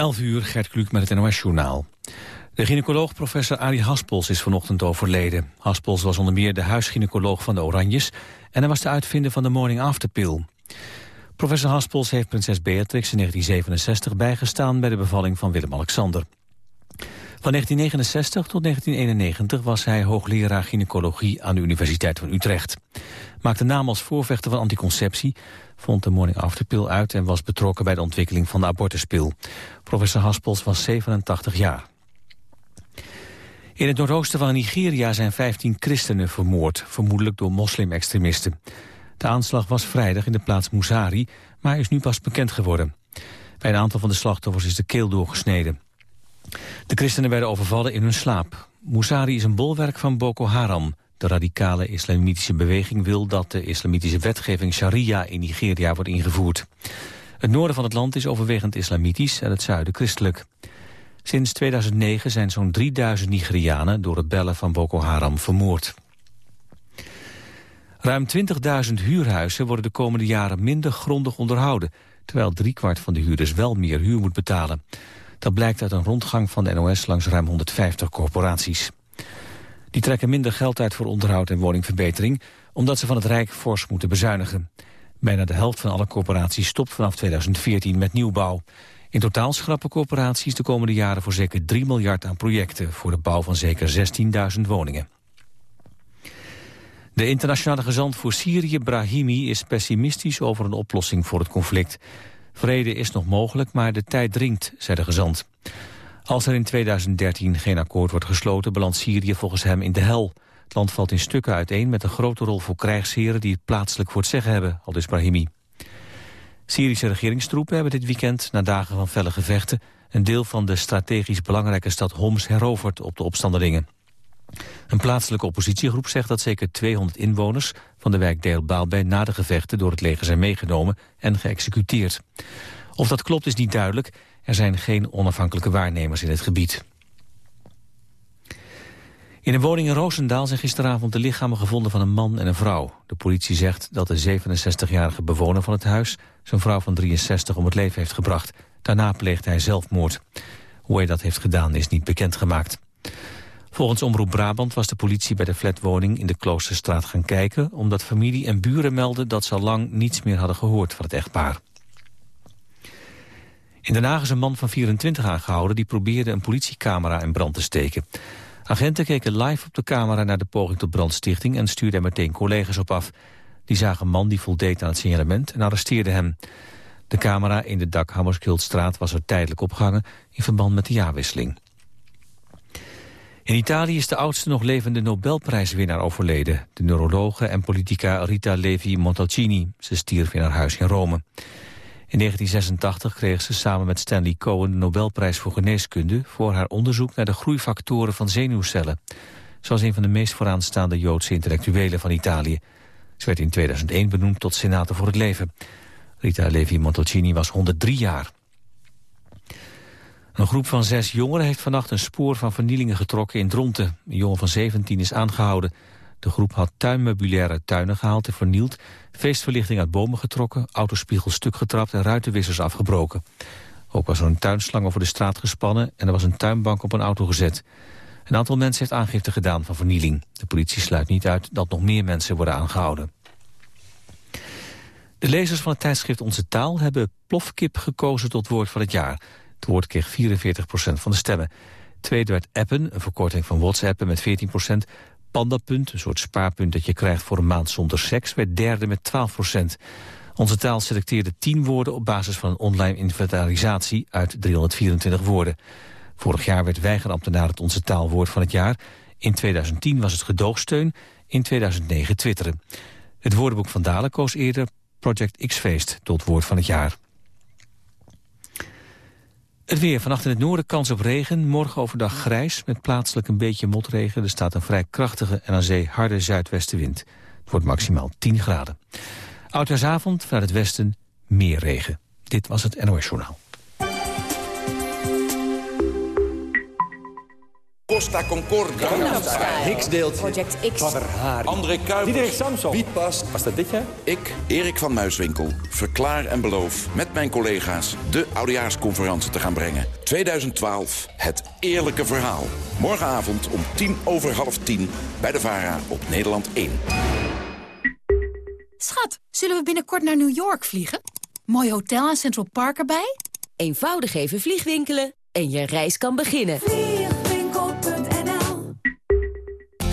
11 uur, Gert Kluk met het NOS-journaal. De gynaecoloog professor Arie Haspels is vanochtend overleden. Haspels was onder meer de huisgynaecoloog van de Oranjes... en hij was de uitvinder van de morning after pill. Professor Haspels heeft prinses Beatrix in 1967 bijgestaan... bij de bevalling van Willem-Alexander. Van 1969 tot 1991 was hij hoogleraar gynaecologie aan de Universiteit van Utrecht. Maakte naam als voorvechter van anticonceptie, vond de morning after pill uit en was betrokken bij de ontwikkeling van de abortuspil. Professor Haspels was 87 jaar. In het noordoosten van Nigeria zijn 15 christenen vermoord, vermoedelijk door moslimextremisten. De aanslag was vrijdag in de plaats Mousari, maar is nu pas bekend geworden. Bij een aantal van de slachtoffers is de keel doorgesneden. De christenen werden overvallen in hun slaap. Mousari is een bolwerk van Boko Haram. De radicale islamitische beweging wil dat de islamitische wetgeving sharia in Nigeria wordt ingevoerd. Het noorden van het land is overwegend islamitisch en het zuiden christelijk. Sinds 2009 zijn zo'n 3000 Nigerianen door het bellen van Boko Haram vermoord. Ruim 20.000 huurhuizen worden de komende jaren minder grondig onderhouden, terwijl driekwart van de huurders wel meer huur moet betalen. Dat blijkt uit een rondgang van de NOS langs ruim 150 corporaties. Die trekken minder geld uit voor onderhoud en woningverbetering... omdat ze van het Rijk fors moeten bezuinigen. Bijna de helft van alle corporaties stopt vanaf 2014 met nieuwbouw. In totaal schrappen corporaties de komende jaren voor zeker 3 miljard aan projecten... voor de bouw van zeker 16.000 woningen. De internationale gezant voor Syrië, Brahimi, is pessimistisch over een oplossing voor het conflict. Vrede is nog mogelijk, maar de tijd dringt, zei de gezant. Als er in 2013 geen akkoord wordt gesloten, belandt Syrië volgens hem in de hel. Het land valt in stukken uiteen met een grote rol voor krijgsheren die het plaatselijk voor het zeggen hebben, aldus Brahimi. Syrische regeringstroepen hebben dit weekend, na dagen van felle gevechten, een deel van de strategisch belangrijke stad Homs heroverd op de opstandelingen. Een plaatselijke oppositiegroep zegt dat zeker 200 inwoners van de wijk Deel Baalbij na de gevechten door het leger zijn meegenomen en geëxecuteerd. Of dat klopt is niet duidelijk. Er zijn geen onafhankelijke waarnemers in het gebied. In een woning in Roosendaal zijn gisteravond de lichamen gevonden van een man en een vrouw. De politie zegt dat de 67-jarige bewoner van het huis... zijn vrouw van 63 om het leven heeft gebracht. Daarna pleegde hij zelfmoord. Hoe hij dat heeft gedaan is niet bekendgemaakt. Volgens Omroep Brabant was de politie bij de flatwoning in de Kloosterstraat gaan kijken... omdat familie en buren melden dat ze al lang niets meer hadden gehoord van het echtpaar. In Den Haag is een man van 24 aangehouden... die probeerde een politiecamera in brand te steken. Agenten keken live op de camera naar de poging tot brandstichting... en stuurden er meteen collega's op af. Die zagen een man die voldeed aan het signalement en arresteerden hem. De camera in de Dak Hammerskildstraat was er tijdelijk opgehangen... in verband met de jaarwisseling. In Italië is de oudste nog levende Nobelprijswinnaar overleden. De neurologe en politica Rita Levi Montalcini. Ze stierf in haar huis in Rome. In 1986 kreeg ze samen met Stanley Cohen de Nobelprijs voor geneeskunde... voor haar onderzoek naar de groeifactoren van zenuwcellen. Ze was een van de meest vooraanstaande Joodse intellectuelen van Italië. Ze werd in 2001 benoemd tot senator voor het leven. Rita Levi Montalcini was 103 jaar. Een groep van zes jongeren heeft vannacht een spoor van vernielingen getrokken in Dronten. Een jongen van 17 is aangehouden. De groep had tuinmeubilaire tuinen gehaald en vernield... feestverlichting uit bomen getrokken, autospiegels stuk getrapt... en ruitenwissers afgebroken. Ook was er een tuinslang over de straat gespannen... en er was een tuinbank op een auto gezet. Een aantal mensen heeft aangifte gedaan van vernieling. De politie sluit niet uit dat nog meer mensen worden aangehouden. De lezers van het tijdschrift Onze Taal hebben plofkip gekozen tot woord van het jaar... Het woord kreeg 44% van de stemmen. Tweede werd appen, een verkorting van WhatsApp met 14% Pandapunt, een soort spaarpunt dat je krijgt voor een maand zonder seks, werd derde met 12% Onze taal selecteerde 10 woorden op basis van een online inventarisatie uit 324 woorden. Vorig jaar werd weigerambtenaar het Onze Taal woord van het jaar. In 2010 was het gedoogsteun, in 2009 twitteren. Het woordenboek van Dalen koos eerder Project X-feest tot woord van het jaar. Het weer. Vannacht in het noorden kans op regen. Morgen overdag grijs met plaatselijk een beetje motregen. Er staat een vrij krachtige en aan zee harde zuidwestenwind. Het wordt maximaal 10 graden. Oudjaarsavond vanuit het westen meer regen. Dit was het NOS Journaal. Costa Concordia. Hicks deelt. Project X. André Kuipers. Diederik Samson. Wietpas. Was dat dit jaar? Ik, Erik van Muiswinkel, verklaar en beloof met mijn collega's... de Oudejaarsconferentie te gaan brengen. 2012, het eerlijke verhaal. Morgenavond om tien over half tien bij de VARA op Nederland 1. Schat, zullen we binnenkort naar New York vliegen? Mooi hotel en Central Park erbij? Eenvoudig even vliegwinkelen en je reis kan beginnen.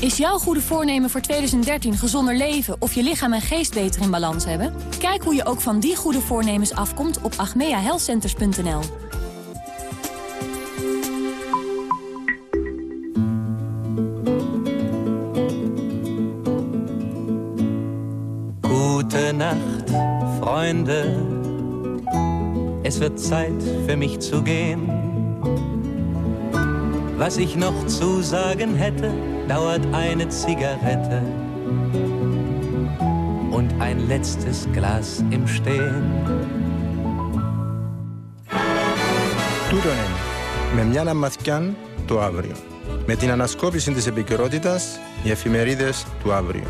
Is jouw goede voornemen voor 2013 gezonder leven of je lichaam en geest beter in balans hebben? Kijk hoe je ook van die goede voornemens afkomt op agmeahealthcenters.nl. Nacht, Freunde. Es wird Zeit für mich zu gehen. Was ich noch zu sagen hätte, dauert eine Zigarette und ein letztes Glas im Stehen. Τούτον είναι. Με μια αναμαθιάν το αύριο. Με την ανασκόπηση της επικαιρότητας, οι εφημερίδες του αύριο.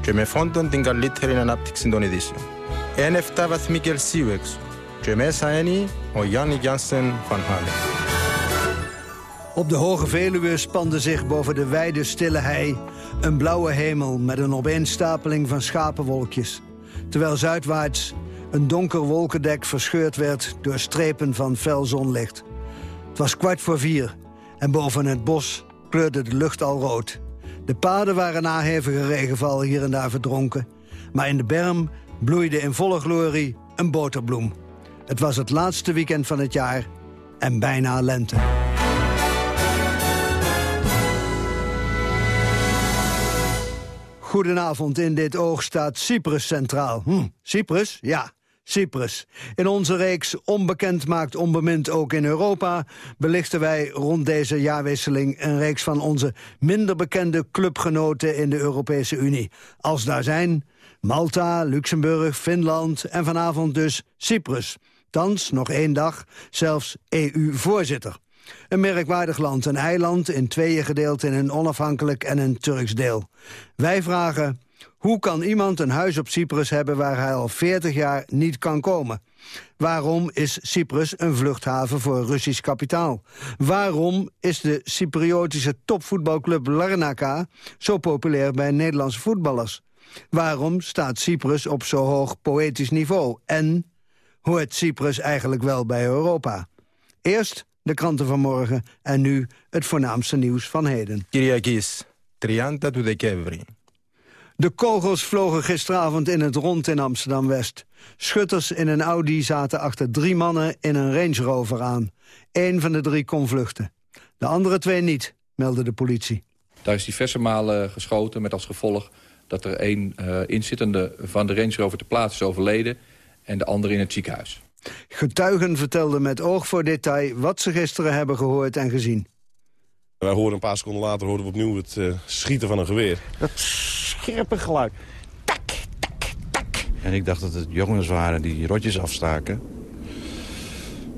Και με φόντον την καλύτερη ανάπτυξη των ειδήσεων. Είναι 7 βαθμοί Κελσίου έξω. Και μέσα είναι ο Γιάννη Γιάνσεν Van Halen. Op de Hoge Veluwe spande zich boven de wijde stille hei een blauwe hemel met een opeenstapeling van schapenwolkjes. Terwijl zuidwaarts een donker wolkendek verscheurd werd door strepen van fel zonlicht. Het was kwart voor vier en boven het bos kleurde de lucht al rood. De paden waren na hevige regenval hier en daar verdronken, maar in de berm bloeide in volle glorie een boterbloem. Het was het laatste weekend van het jaar en bijna lente. Goedenavond, in dit oog staat Cyprus centraal. Hm, Cyprus? Ja, Cyprus. In onze reeks Onbekend maakt onbemind ook in Europa... belichten wij rond deze jaarwisseling een reeks van onze minder bekende clubgenoten in de Europese Unie. Als daar zijn Malta, Luxemburg, Finland en vanavond dus Cyprus. Thans nog één dag, zelfs EU-voorzitter. Een merkwaardig land, een eiland in tweeën gedeeld in een onafhankelijk en een Turks deel. Wij vragen, hoe kan iemand een huis op Cyprus hebben waar hij al 40 jaar niet kan komen? Waarom is Cyprus een vluchthaven voor Russisch kapitaal? Waarom is de Cypriotische topvoetbalclub Larnaca zo populair bij Nederlandse voetballers? Waarom staat Cyprus op zo hoog poëtisch niveau? En hoort Cyprus eigenlijk wel bij Europa? Eerst de kranten van morgen en nu het voornaamste nieuws van heden. Kyriakis, Trianta Kevri. De kogels vlogen gisteravond in het rond in Amsterdam-West. Schutters in een Audi zaten achter drie mannen in een Range Rover aan. Eén van de drie kon vluchten. De andere twee niet, meldde de politie. Daar is diverse malen geschoten met als gevolg dat er één eh, inzittende van de Range Rover te plaatsen is overleden... en de andere in het ziekenhuis. Getuigen vertelden met oog voor detail wat ze gisteren hebben gehoord en gezien. Wij hoorden een paar seconden later hoorden we opnieuw het uh, schieten van een geweer. Dat scherpe geluid. Tak, tak, tak. En ik dacht dat het jongens waren die rotjes afstaken.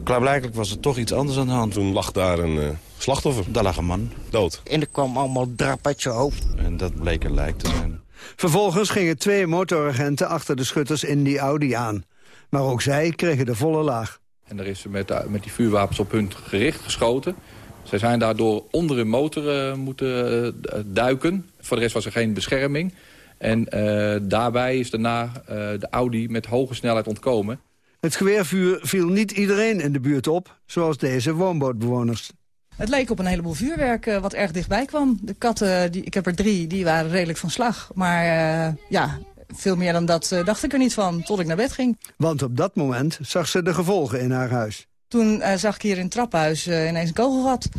Klaarblijkelijk was er toch iets anders aan de hand. Toen lag daar een uh, slachtoffer. Daar lag een man. Dood. En er kwam allemaal drap uit zijn hoofd. En dat bleek een lijk te zijn. Vervolgens gingen twee motoragenten achter de schutters in die Audi aan. Maar ook zij kregen de volle laag. En er is met, met die vuurwapens op hun gericht geschoten. Zij zijn daardoor onder hun motor uh, moeten uh, duiken. Voor de rest was er geen bescherming. En uh, daarbij is daarna de Audi met hoge snelheid ontkomen. Het geweervuur viel niet iedereen in de buurt op, zoals deze woonbootbewoners. Het leek op een heleboel vuurwerk wat erg dichtbij kwam. De katten, die, ik heb er drie, die waren redelijk van slag. Maar ja, veel meer dan dat dacht ik er niet van, tot ik naar bed ging. Want op dat moment zag ze de gevolgen in haar huis. Toen zag ik hier in het trappenhuis ineens een kogelgat.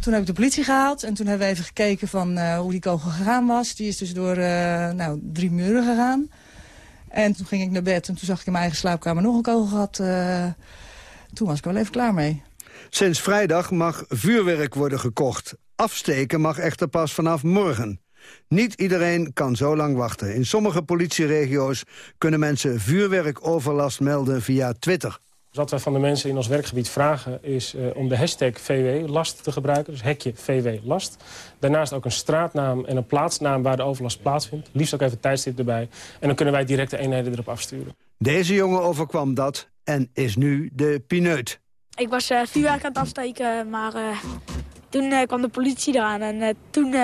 Toen heb ik de politie gehaald en toen hebben we even gekeken van uh, hoe die kogel gegaan was. Die is dus door uh, nou, drie muren gegaan. En toen ging ik naar bed en toen zag ik in mijn eigen slaapkamer nog een kogel gehad. Uh, toen was ik wel even klaar mee. Sinds vrijdag mag vuurwerk worden gekocht. Afsteken mag echter pas vanaf morgen. Niet iedereen kan zo lang wachten. In sommige politieregio's kunnen mensen vuurwerkoverlast melden via Twitter. Wat wij van de mensen in ons werkgebied vragen is uh, om de hashtag VW-last te gebruiken. Dus hekje VW-last. Daarnaast ook een straatnaam en een plaatsnaam waar de overlast plaatsvindt. Liefst ook even tijdstip erbij. En dan kunnen wij direct de eenheden erop afsturen. Deze jongen overkwam dat en is nu de pineut. Ik was uh, vuurwerk aan het afsteken, maar uh, toen kwam de politie eraan. En toen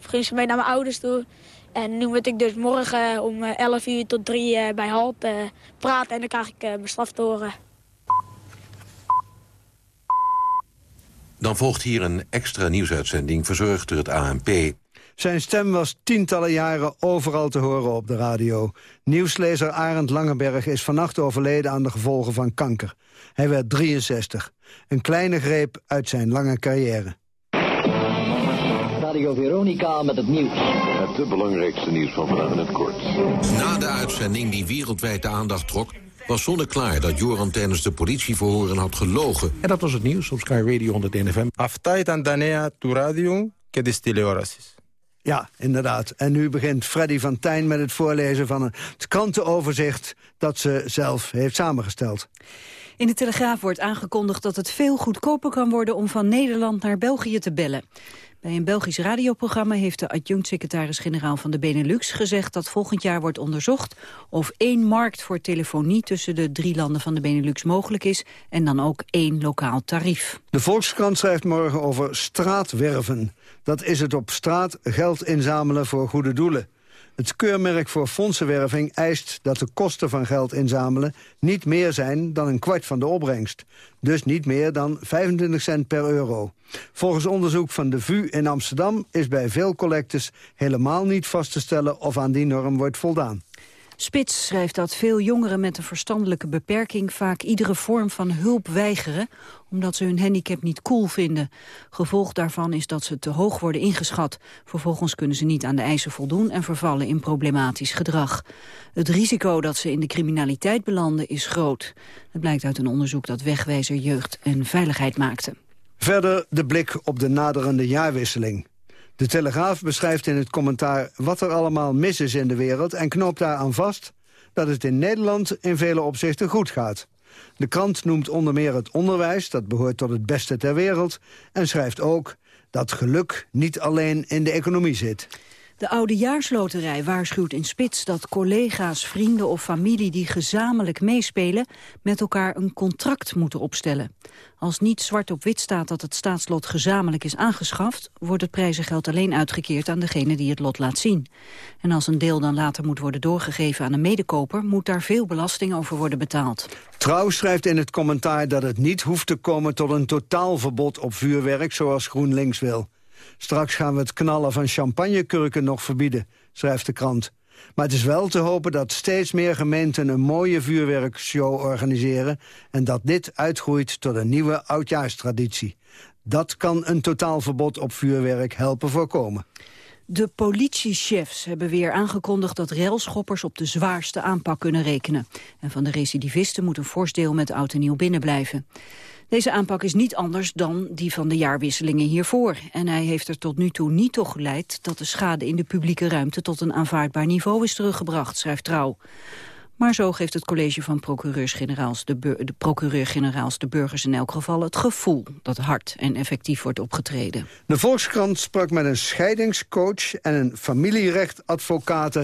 ging ze mee naar mijn ouders toe. En nu moet ik dus morgen om 11 uur tot 3 bij Halt praten. En dan krijg ik mijn straf te horen. Dan volgt hier een extra nieuwsuitzending verzorgd door het ANP. Zijn stem was tientallen jaren overal te horen op de radio. Nieuwslezer Arend Langenberg is vannacht overleden aan de gevolgen van kanker. Hij werd 63. Een kleine greep uit zijn lange carrière. Radio Veronica met het nieuws. Het belangrijkste nieuws van vandaag in het kort. Na de uitzending die wereldwijd de aandacht trok was zonneklaar dat Joran tijdens de politieverhoren had gelogen. En dat was het nieuws op Sky Radio 101 FM. Aftijd aan Danea tu radio, que destile ja, inderdaad. En nu begint Freddy van Tijn met het voorlezen van het krantenoverzicht... dat ze zelf heeft samengesteld. In de Telegraaf wordt aangekondigd dat het veel goedkoper kan worden... om van Nederland naar België te bellen. Bij een Belgisch radioprogramma heeft de adjunct-secretaris-generaal van de Benelux gezegd dat volgend jaar wordt onderzocht of één markt voor telefonie tussen de drie landen van de Benelux mogelijk is en dan ook één lokaal tarief. De Volkskrant schrijft morgen over straatwerven. Dat is het op straat geld inzamelen voor goede doelen. Het keurmerk voor fondsenwerving eist dat de kosten van geld inzamelen... niet meer zijn dan een kwart van de opbrengst. Dus niet meer dan 25 cent per euro. Volgens onderzoek van de VU in Amsterdam is bij veel collectes... helemaal niet vast te stellen of aan die norm wordt voldaan. Spits schrijft dat veel jongeren met een verstandelijke beperking vaak iedere vorm van hulp weigeren, omdat ze hun handicap niet cool vinden. Gevolg daarvan is dat ze te hoog worden ingeschat. Vervolgens kunnen ze niet aan de eisen voldoen en vervallen in problematisch gedrag. Het risico dat ze in de criminaliteit belanden is groot. Het blijkt uit een onderzoek dat Wegwijzer Jeugd en Veiligheid maakte. Verder de blik op de naderende jaarwisseling. De Telegraaf beschrijft in het commentaar wat er allemaal mis is in de wereld... en knoopt daaraan vast dat het in Nederland in vele opzichten goed gaat. De krant noemt onder meer het onderwijs, dat behoort tot het beste ter wereld... en schrijft ook dat geluk niet alleen in de economie zit. De Oudejaarsloterij waarschuwt in Spits dat collega's, vrienden of familie die gezamenlijk meespelen met elkaar een contract moeten opstellen. Als niet zwart op wit staat dat het staatslot gezamenlijk is aangeschaft, wordt het prijzengeld alleen uitgekeerd aan degene die het lot laat zien. En als een deel dan later moet worden doorgegeven aan een medekoper, moet daar veel belasting over worden betaald. Trouw schrijft in het commentaar dat het niet hoeft te komen tot een totaalverbod op vuurwerk zoals GroenLinks wil. Straks gaan we het knallen van champagnekurken nog verbieden, schrijft de krant. Maar het is wel te hopen dat steeds meer gemeenten een mooie vuurwerkshow organiseren... en dat dit uitgroeit tot een nieuwe oudjaarstraditie. Dat kan een totaalverbod op vuurwerk helpen voorkomen. De politiechefs hebben weer aangekondigd dat railschoppers op de zwaarste aanpak kunnen rekenen. En van de recidivisten moet een fors deel met oud en nieuw binnenblijven. Deze aanpak is niet anders dan die van de jaarwisselingen hiervoor. En hij heeft er tot nu toe niet toe geleid dat de schade in de publieke ruimte tot een aanvaardbaar niveau is teruggebracht, schrijft Trouw. Maar zo geeft het college van procureurs-generaals de, de procureur-generaals de burgers in elk geval het gevoel dat hard en effectief wordt opgetreden. De Volkskrant sprak met een scheidingscoach en een familierechtadvocaat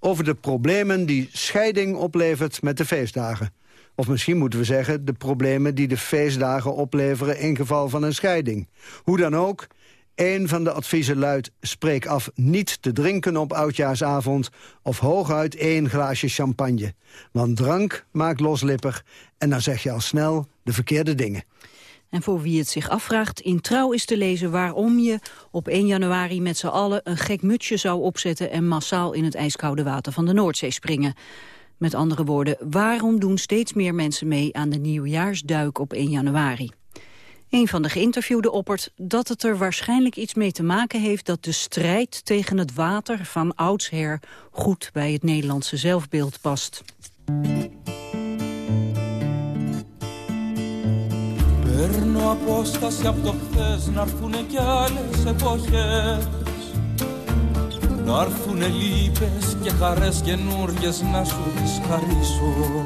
over de problemen die scheiding oplevert met de feestdagen. Of misschien moeten we zeggen de problemen die de feestdagen opleveren in geval van een scheiding. Hoe dan ook, een van de adviezen luidt... spreek af niet te drinken op oudjaarsavond... of hooguit één glaasje champagne. Want drank maakt loslippig en dan zeg je al snel de verkeerde dingen. En voor wie het zich afvraagt, in Trouw is te lezen waarom je op 1 januari met z'n allen een gek mutsje zou opzetten en massaal in het ijskoude water van de Noordzee springen. Met andere woorden, waarom doen steeds meer mensen mee aan de nieuwjaarsduik op 1 januari? Een van de geïnterviewden oppert dat het er waarschijnlijk iets mee te maken heeft dat de strijd tegen het water van oudsher goed bij het Nederlandse zelfbeeld past. Παίρνω απόσταση από το χθες να έρθουνε κι άλλες εποχές Να έρθουνε λύπες και χαρές καινούριες να σου τις χαρίσω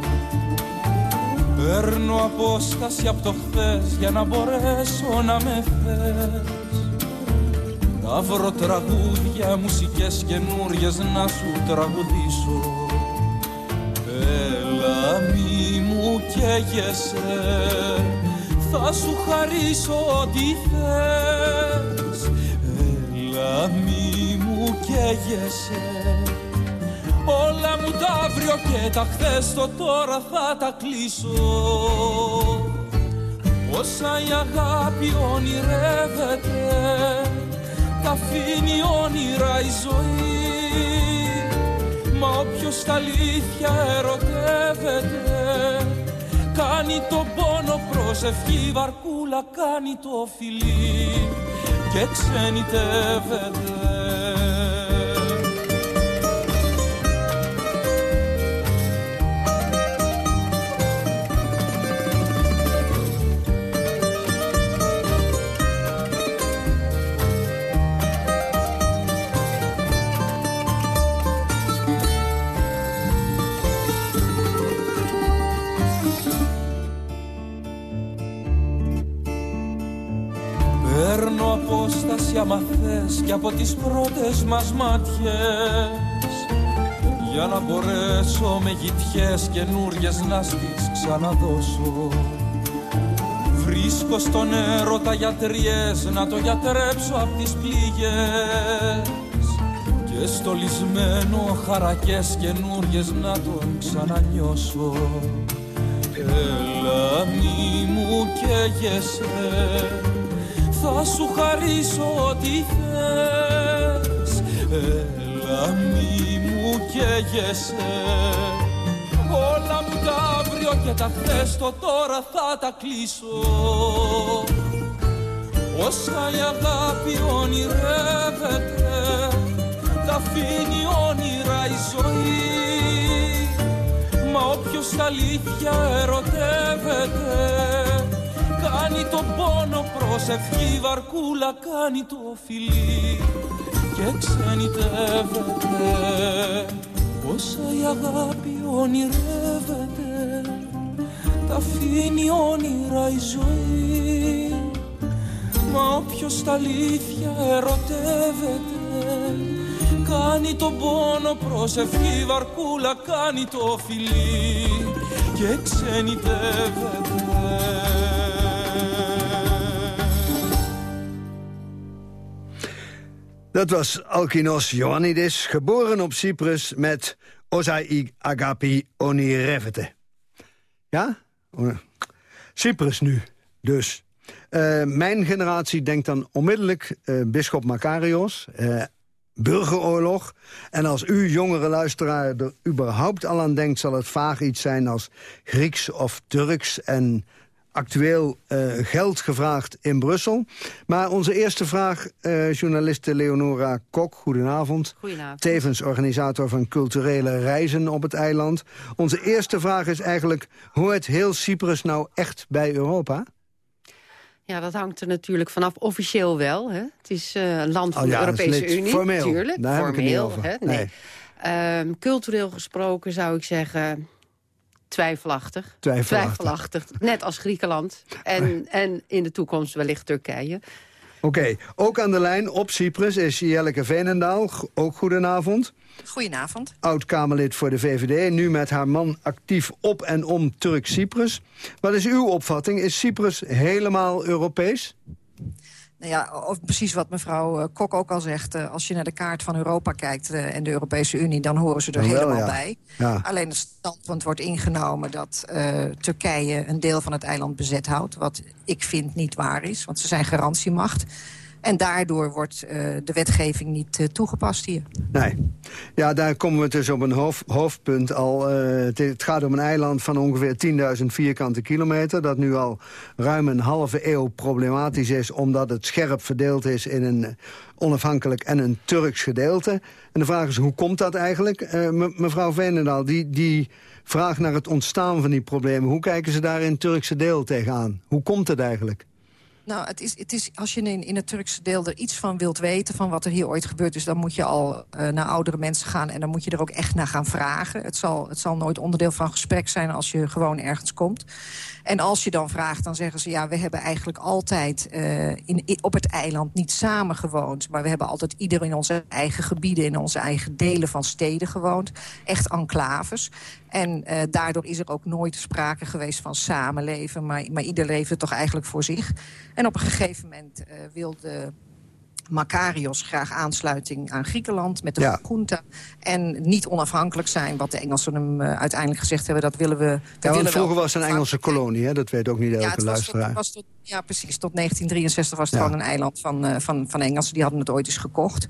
Παίρνω απόσταση από το χθες για να μπορέσω να με θες. Να βρω τραγούδια, μουσικές καινούριες να σου τραγουδήσω. Έλα μη μου καίγεσαι θα σου χαρίσω ό,τι θες. Έλα μη μου καίγεσαι. Όλα μου τα αύριο και τα χθες το τώρα θα τα κλείσω. Όσα η αγάπη ονειρεύεται Τα αφήνει όνειρα η ζωή. Μα όποιος τα αλήθεια ερωτεύεται Κάνει το πόνο προσευχή βαρκούλα κάνει το φιλί και ξενιτεύεται Παίρνω απόσταση άμα θες και από τις πρώτες μας μάτιες. Για να μπορέσω με γητιές καινούριες να στις ξαναδώσω. Βρίσκω στον έρωτα γιατριές να το γιατρέψω απ' τις πληγές. Και στο λυσμένο χαρακές καινούριες να τον ξανανιώσω. Έλα μη μου καίγεσαι θα σου χαρίσω ό,τι θες. Έλα μη μου καίγεσαι. Όλα μου τα αύριο και τα χθες το τώρα θα τα κλείσω. Όσα η αγάπη ονειρεύεται Τα αφήνει όνειρα η ζωή. Μα όποιος τα αλήθεια ερωτεύεται Κάνει τον πόνο προσευχή βαρκούλα κάνει το φιλί. Και ξενιτεύεται Όσα η αγάπη ονειρεύεται. Τα αφήνει όνειρα η ζωή. Μα όποιος τα αλήθεια ερωτεύεται κάνει τον πόνο προσευχή βαρκούλα κάνει το φιλί. Και ξενιτεύεται Dat was Alkinos Ioannidis, geboren op Cyprus met Osai Agapi Onirevete. Ja? Cyprus nu, dus. Uh, mijn generatie denkt dan onmiddellijk uh, bischop Makarios, uh, burgeroorlog. En als u, jongere luisteraar, er überhaupt al aan denkt... zal het vaag iets zijn als Grieks of Turks en actueel uh, geld gevraagd in Brussel. Maar onze eerste vraag, uh, journaliste Leonora Kok, goedenavond. Goedenavond. Tevens organisator van culturele reizen op het eiland. Onze eerste vraag is eigenlijk, hoort heel Cyprus nou echt bij Europa? Ja, dat hangt er natuurlijk vanaf. Officieel wel. Hè? Het is uh, een land van oh, ja, de Europese Unie. Formeel. Tuurlijk. Daar Formeel. Heb ik het hè? Nee. nee. Um, cultureel gesproken zou ik zeggen twijfelachtig. Twijfelachtig. twijfelachtig. Net als Griekenland. En, en in de toekomst wellicht Turkije. Oké, okay. ook aan de lijn op Cyprus is Jelleke Veenendaal. Ook goedenavond. Goedenavond. Oud-Kamerlid voor de VVD, nu met haar man actief op en om Turk-Cyprus. Wat is uw opvatting? Is Cyprus helemaal Europees? Ja, of precies wat mevrouw eh, Kok ook al zegt. eh, als je naar de kaart van Europa kijkt eh, en de Europese Unie... dan horen ze er helemaal ja. bij. Ja. Alleen het standpunt wordt ingenomen dat Turkije een deel van het eiland bezet houdt. Wat ik vind niet waar is, want ze zijn garantiemacht. En daardoor wordt eh, de wetgeving niet eh, toegepast hier. Nee. Ja, daar komen we dus op een hoofd, hoofdpunt al. Eh, het, het gaat om een eiland van ongeveer 10.000 vierkante kilometer... dat nu al ruim een halve eeuw problematisch is... omdat het scherp verdeeld is in een onafhankelijk en een Turks gedeelte. En de vraag is, hoe komt dat eigenlijk? Me- mevrouw Veenendaal, die, die vraag naar het ontstaan van die problemen... hoe kijken ze daar in het Turkse deel tegenaan? Hoe komt het eigenlijk? Nou, het is, het is, als je in, in het Turkse deel er iets van wilt weten... van wat er hier ooit gebeurd is, dan moet je al eh, naar oudere mensen gaan... en dan moet je er ook echt naar gaan vragen. Het zal, het zal nooit onderdeel van gesprek zijn als je gewoon ergens komt. En als je dan vraagt, dan zeggen ze... ja, we hebben eigenlijk altijd eh, in, op het eiland niet samen gewoond... maar we hebben altijd ieder in onze eigen gebieden... in onze eigen delen van steden gewoond. Echt enclaves. En eh, daardoor is er ook nooit sprake geweest van samenleven... maar, maar ieder leefde toch eigenlijk voor zich. En op een gegeven moment eh, wilde Makarios graag aansluiting aan Griekenland met de Ja. junta. En niet onafhankelijk zijn, wat de Engelsen hem eh, uiteindelijk gezegd hebben. Dat willen we. we Ja, willen vroeger was het een Engelse kolonie, hè? dat weet ook niet elke ja, het was tot, luisteraar. was tot, ja, precies. Tot 1963 was het Ja. gewoon een eiland van, eh, van, van Engelsen. Die hadden het ooit eens gekocht.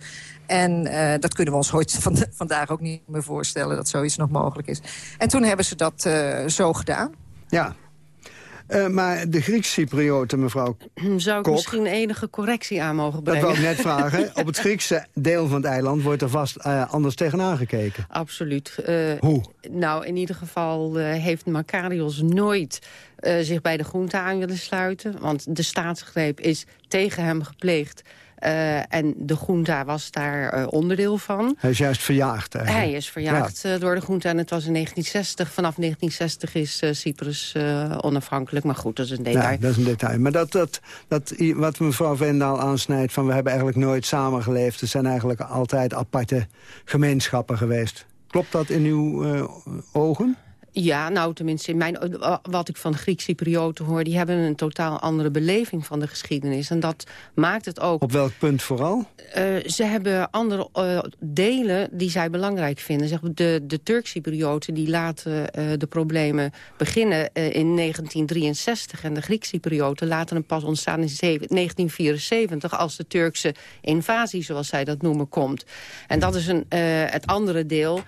En eh, dat kunnen we ons ooit van, vandaag ook niet meer voorstellen... dat zoiets nog mogelijk is. En toen hebben ze dat zo gedaan. Ja. Eh, maar de Grieks-Cyprioten, mevrouw Zou ik Kok, misschien enige correctie aan mogen dat brengen? wou ik net vragen. Op het Griekse deel van het eiland wordt er vast eh, anders tegenaan gekeken. Absoluut. Eh, Hoe? Nou, in ieder geval heeft Makarios nooit zich bij de groente aan willen sluiten. Want de staatsgreep is tegen hem gepleegd. Eh, en de junta was daar eh, onderdeel van. Hij is juist verjaagd eigenlijk. Hij is verjaagd eh, door de junta en het was in 1960. Vanaf 1960 is Cyprus onafhankelijk. Maar goed, dat is een Ja, detail. dat is een detail. Maar dat, dat, dat, wat mevrouw Vendaal aansnijdt... van we hebben eigenlijk nooit samengeleefd... er zijn eigenlijk altijd aparte gemeenschappen geweest. Klopt dat in uw ogen? Ja, nou tenminste, in mijn, wat ik van de Griek-Cyprioten hoor... die hebben een totaal andere beleving van de geschiedenis. En dat maakt het ook... Op welk punt vooral? Eh, ze hebben andere eh, delen die zij belangrijk vinden. Zeg, de de Turk-Cyprioten die laten eh, de problemen beginnen eh, in 1963... en de Griek-Cyprioten laten hem pas ontstaan in zeven- 1974... als de Turkse invasie, zoals zij dat noemen, komt. En dat is een, eh, het andere deel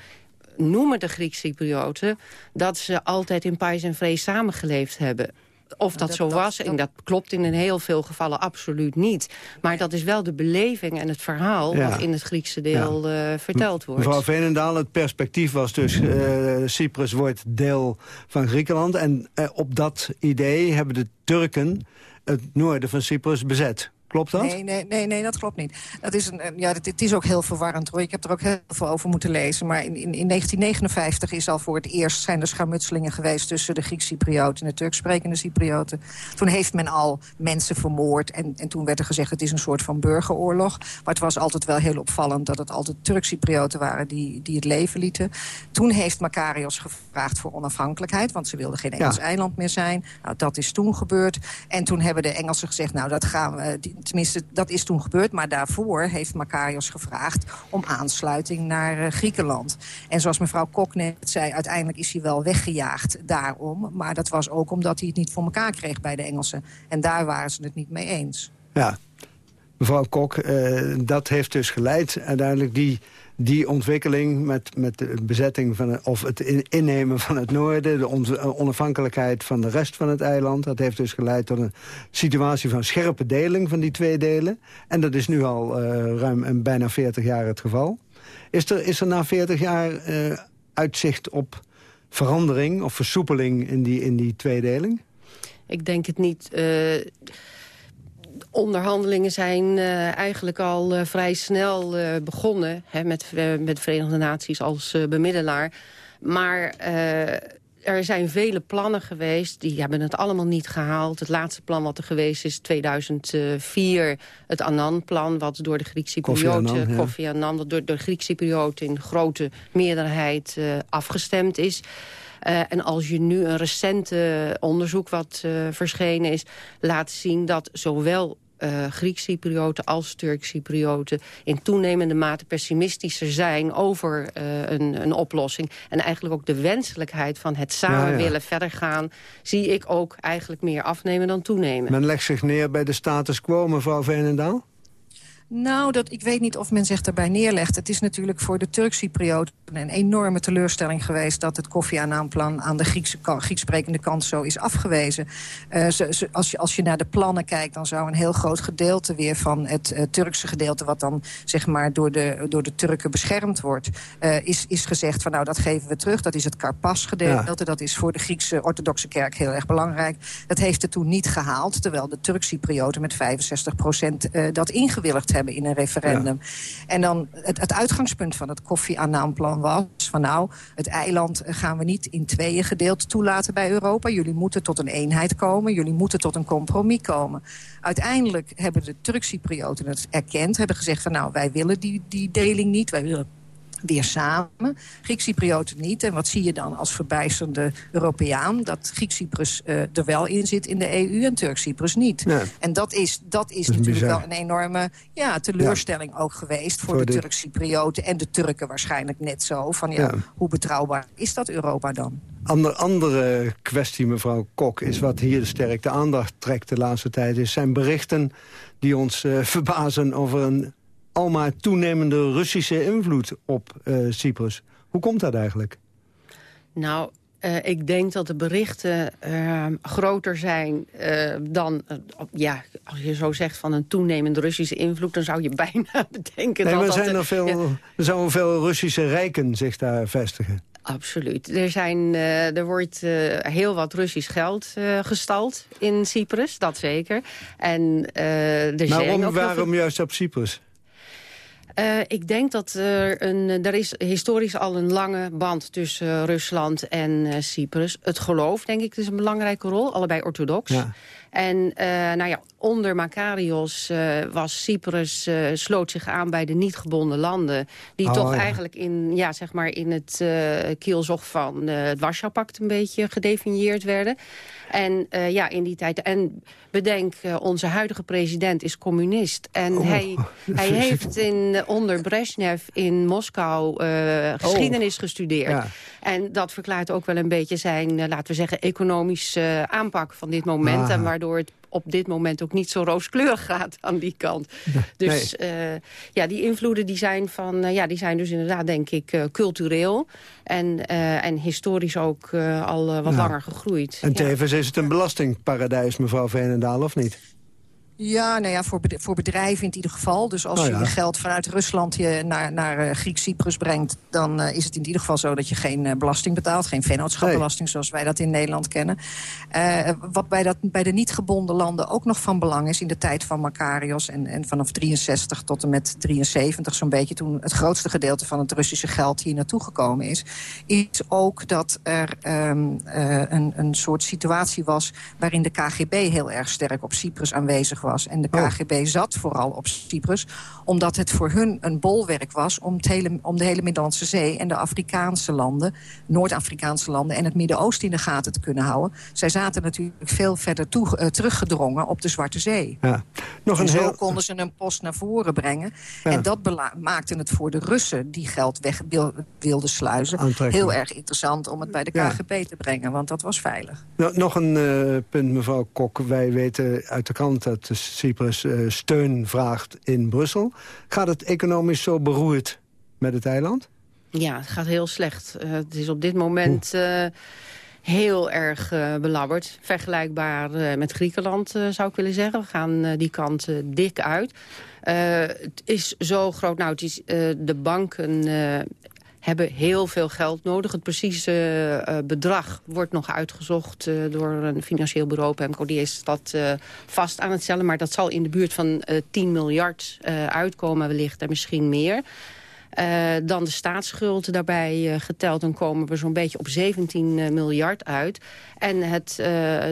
noemen de Griek-Cyprioten... dat ze altijd in pais en vrees samengeleefd hebben. Of dat, dat- zo dat- was, en dat klopt in een heel veel gevallen absoluut niet. Maar dat is wel de beleving en het verhaal... Ja. wat in het Griekse deel eh, verteld wordt. Mevrouw Veenendaal, het perspectief was dus... eh, Cyprus wordt deel van Griekenland. En eh, op dat idee hebben de Turken het noorden van Cyprus bezet. Klopt dat? Nee, nee, nee, nee, dat klopt niet. Dat is een, ja, het, het is ook heel verwarrend hoor. Ik heb er ook heel veel over moeten lezen. Maar in, in, in 1959 is al voor het eerst zijn er schermutselingen geweest... tussen de Grieks-Cyprioten en de Turksprekende Cyprioten. Toen heeft men al mensen vermoord. En, en toen werd er gezegd het is een soort van burgeroorlog. Maar het was altijd wel heel opvallend dat het altijd Turk-Cyprioten waren... Die, die het leven lieten. Toen heeft Makarios gevraagd voor onafhankelijkheid... want ze wilden geen Engels Ja. eiland meer zijn. Nou, dat is toen gebeurd. En toen hebben de Engelsen gezegd... nou, dat gaan we, die- tenminste, dat is toen gebeurd. Maar daarvoor heeft Makarios gevraagd om aansluiting naar eh, Griekenland. En zoals mevrouw Kok net zei... uiteindelijk is hij wel weggejaagd daarom. Maar dat was ook omdat hij het niet voor elkaar kreeg bij de Engelsen. En daar waren ze het niet mee eens. Ja. Mevrouw Kok, eh, dat heeft dus geleid uiteindelijk die, die ontwikkeling... met, met de bezetting van of het in- innemen van het noorden... de on- onafhankelijkheid van de rest van het eiland... dat heeft dus geleid tot een situatie van scherpe deling van die twee delen. En dat is nu al eh, ruim en bijna 40 jaar het geval. Is er, is er na 40 jaar eh, uitzicht op verandering of versoepeling in die, in die tweedeling? Ik denk het niet. Eh, onderhandelingen zijn eh, eigenlijk al eh, vrij snel eh, begonnen... Hè, met, met de Verenigde Naties als bemiddelaar. Maar er zijn vele plannen geweest, die hebben het allemaal niet gehaald. Het laatste plan wat er geweest is 2004, het Annan-plan... wat door de Griekse Kofi Annan, Cyprioten, ja. Kofi Annan, wat door de Griekse Cyprioten in grote meerderheid afgestemd is... Eh, en als je nu een recente onderzoek wat eh, verschenen is... laat zien dat zowel uh, Griek-Cyprioten als Turk-Cyprioten... in toenemende mate pessimistischer zijn over uh, een, een, oplossing. En eigenlijk ook de wenselijkheid van het samen ja, ja. willen verder gaan... zie ik ook eigenlijk meer afnemen dan toenemen. Men legt zich neer bij de status quo, mevrouw Veenendaal? Nou, dat, ik weet niet of men zich daarbij neerlegt. Het is natuurlijk voor de Turk-Cyprioten een enorme teleurstelling geweest... dat het Kofi-Annan-plan aan de Griekse, Grieksprekende kant zo is afgewezen. Uh, ze, ze, als, je, als je naar de plannen kijkt, dan zou een heel groot gedeelte weer... van het uh, Turkse gedeelte, wat dan zeg maar door de, door de Turken beschermd wordt... Uh, is, is gezegd van nou, dat geven we terug. Dat is het Karpas-gedeelte. Ja. Dat is voor de Griekse orthodoxe kerk heel erg belangrijk. Dat heeft het toen niet gehaald, terwijl de Turk-Cyprioten met 65 procent dat ingewilligd hebben hebben in een referendum. Ja. En dan het, het, uitgangspunt van het Kofi-Annan-plan was van nou, het eiland gaan we niet in tweeën gedeeld toelaten bij Europa. Jullie moeten tot een eenheid komen, jullie moeten tot een compromis komen. Uiteindelijk hebben de Turk-Cyprioten het erkend, hebben gezegd van nou, wij willen die, die deling niet, wij willen weer samen. Griek-Cyprioten niet. En wat zie je dan als verbijsterende Europeaan? Dat Griek-Cyprus uh, er wel in zit in de EU en Turk-Cyprus niet. Ja. En dat is, dat is, dat natuurlijk bizar. wel een enorme ja, teleurstelling ja. ook geweest... voor, voor de, de Turk-Cyprioten en de Turken waarschijnlijk net zo. Van ja, hoe betrouwbaar is dat Europa dan? Ander, andere kwestie, mevrouw Kok, is wat hier sterk de aandacht trekt de laatste tijd... is zijn berichten die ons uh, verbazen over een toenemende Russische invloed op uh, Cyprus. Hoe komt dat eigenlijk? Nou, uh, ik denk dat de berichten uh, groter zijn uh, dan... ja, als je zo zegt van een toenemende Russische invloed... dan zou je bijna bedenken nee, dat... Maar zijn er, veel, ja, er zouden veel Russische rijken zich daar vestigen. Absoluut. Er, zijn, er wordt heel wat Russisch geld gestald in Cyprus, dat zeker. En, er waarom, zijn waarom juist op Cyprus? Uh, ik denk dat er een, er is historisch al een lange band tussen uh, Rusland en uh, Cyprus. Het geloof, denk ik, is een belangrijke rol. Allebei orthodox. En uh, nou ja, onder Makarios uh, was Cyprus uh, sloot zich aan bij de niet gebonden landen. Die oh, toch ja. eigenlijk in, ja, zeg maar in het kielzog van het Warschau-pact een beetje gedefinieerd werden. En ja, in die tijd. En bedenk, onze huidige president is communist. En oh. hij, hij heeft in, onder Brezhnev in Moskou geschiedenis oh. gestudeerd. Ja. En dat verklaart ook wel een beetje zijn, laten we zeggen, economische aanpak van dit moment. Ah. En waar waardoor het op dit moment ook niet zo rooskleurig gaat aan die kant. Dus nee. uh, ja, die invloeden die zijn, van, uh, ja, die zijn dus inderdaad, denk ik, uh, cultureel. En, en historisch ook al wat nou, langer gegroeid. En tevens ja. is het een belastingparadijs, mevrouw Veenendaal, of niet? Ja, nou ja, voor, voor bedrijven in ieder geval. Dus als ja. je geld vanuit Rusland je naar, naar uh, Griek-Cyprus brengt... dan uh, is het in ieder geval zo dat je geen uh, belasting betaalt. Geen vennootschapbelasting nee. zoals wij dat in Nederland kennen. wat bij, dat, bij de niet gebonden landen ook nog van belang is... in de tijd van Makarios en, en vanaf 63 tot en met 73 zo'n beetje... toen het grootste gedeelte van het Russische geld hier naartoe gekomen is... is ook dat er um, een, een soort situatie was... waarin de KGB heel erg sterk op Cyprus aanwezig was was. En de KGB oh. zat vooral op Cyprus, omdat het voor hun een bolwerk was... om, hele, om de hele Middellandse Zee en de Afrikaanse landen... Noord-Afrikaanse landen en het Midden-Oosten in de gaten te kunnen houden. Zij zaten natuurlijk veel verder toe, uh, teruggedrongen op de Zwarte Zee. Ja. Nog een en zo heel... konden ze een post naar voren brengen. Ja. En dat maakte het voor de Russen, die geld weg wilden sluizen... heel erg interessant om het bij de KGB ja. te brengen, want dat was veilig. Nou, nog een uh, punt, mevrouw Kok. Wij weten uit de krant dat Cyprus uh, steun vraagt in Brussel. Gaat het economisch zo beroerd met het eiland? Ja, het gaat heel slecht. Uh, het is op dit moment uh, heel erg belabberd. Vergelijkbaar met Griekenland, zou ik willen zeggen. We gaan die kant dik uit. het is zo groot. Nou, het is, de banken hebben heel veel geld nodig. Het precieze uh, bedrag wordt nog uitgezocht uh, door een financieel bureau. PEMCO die is dat vast aan het stellen. Maar dat zal in de buurt van 10 miljard uitkomen wellicht en misschien meer. Uh, dan de staatsschuld daarbij uh, geteld. Dan komen we zo'n beetje op 17 miljard uit. En het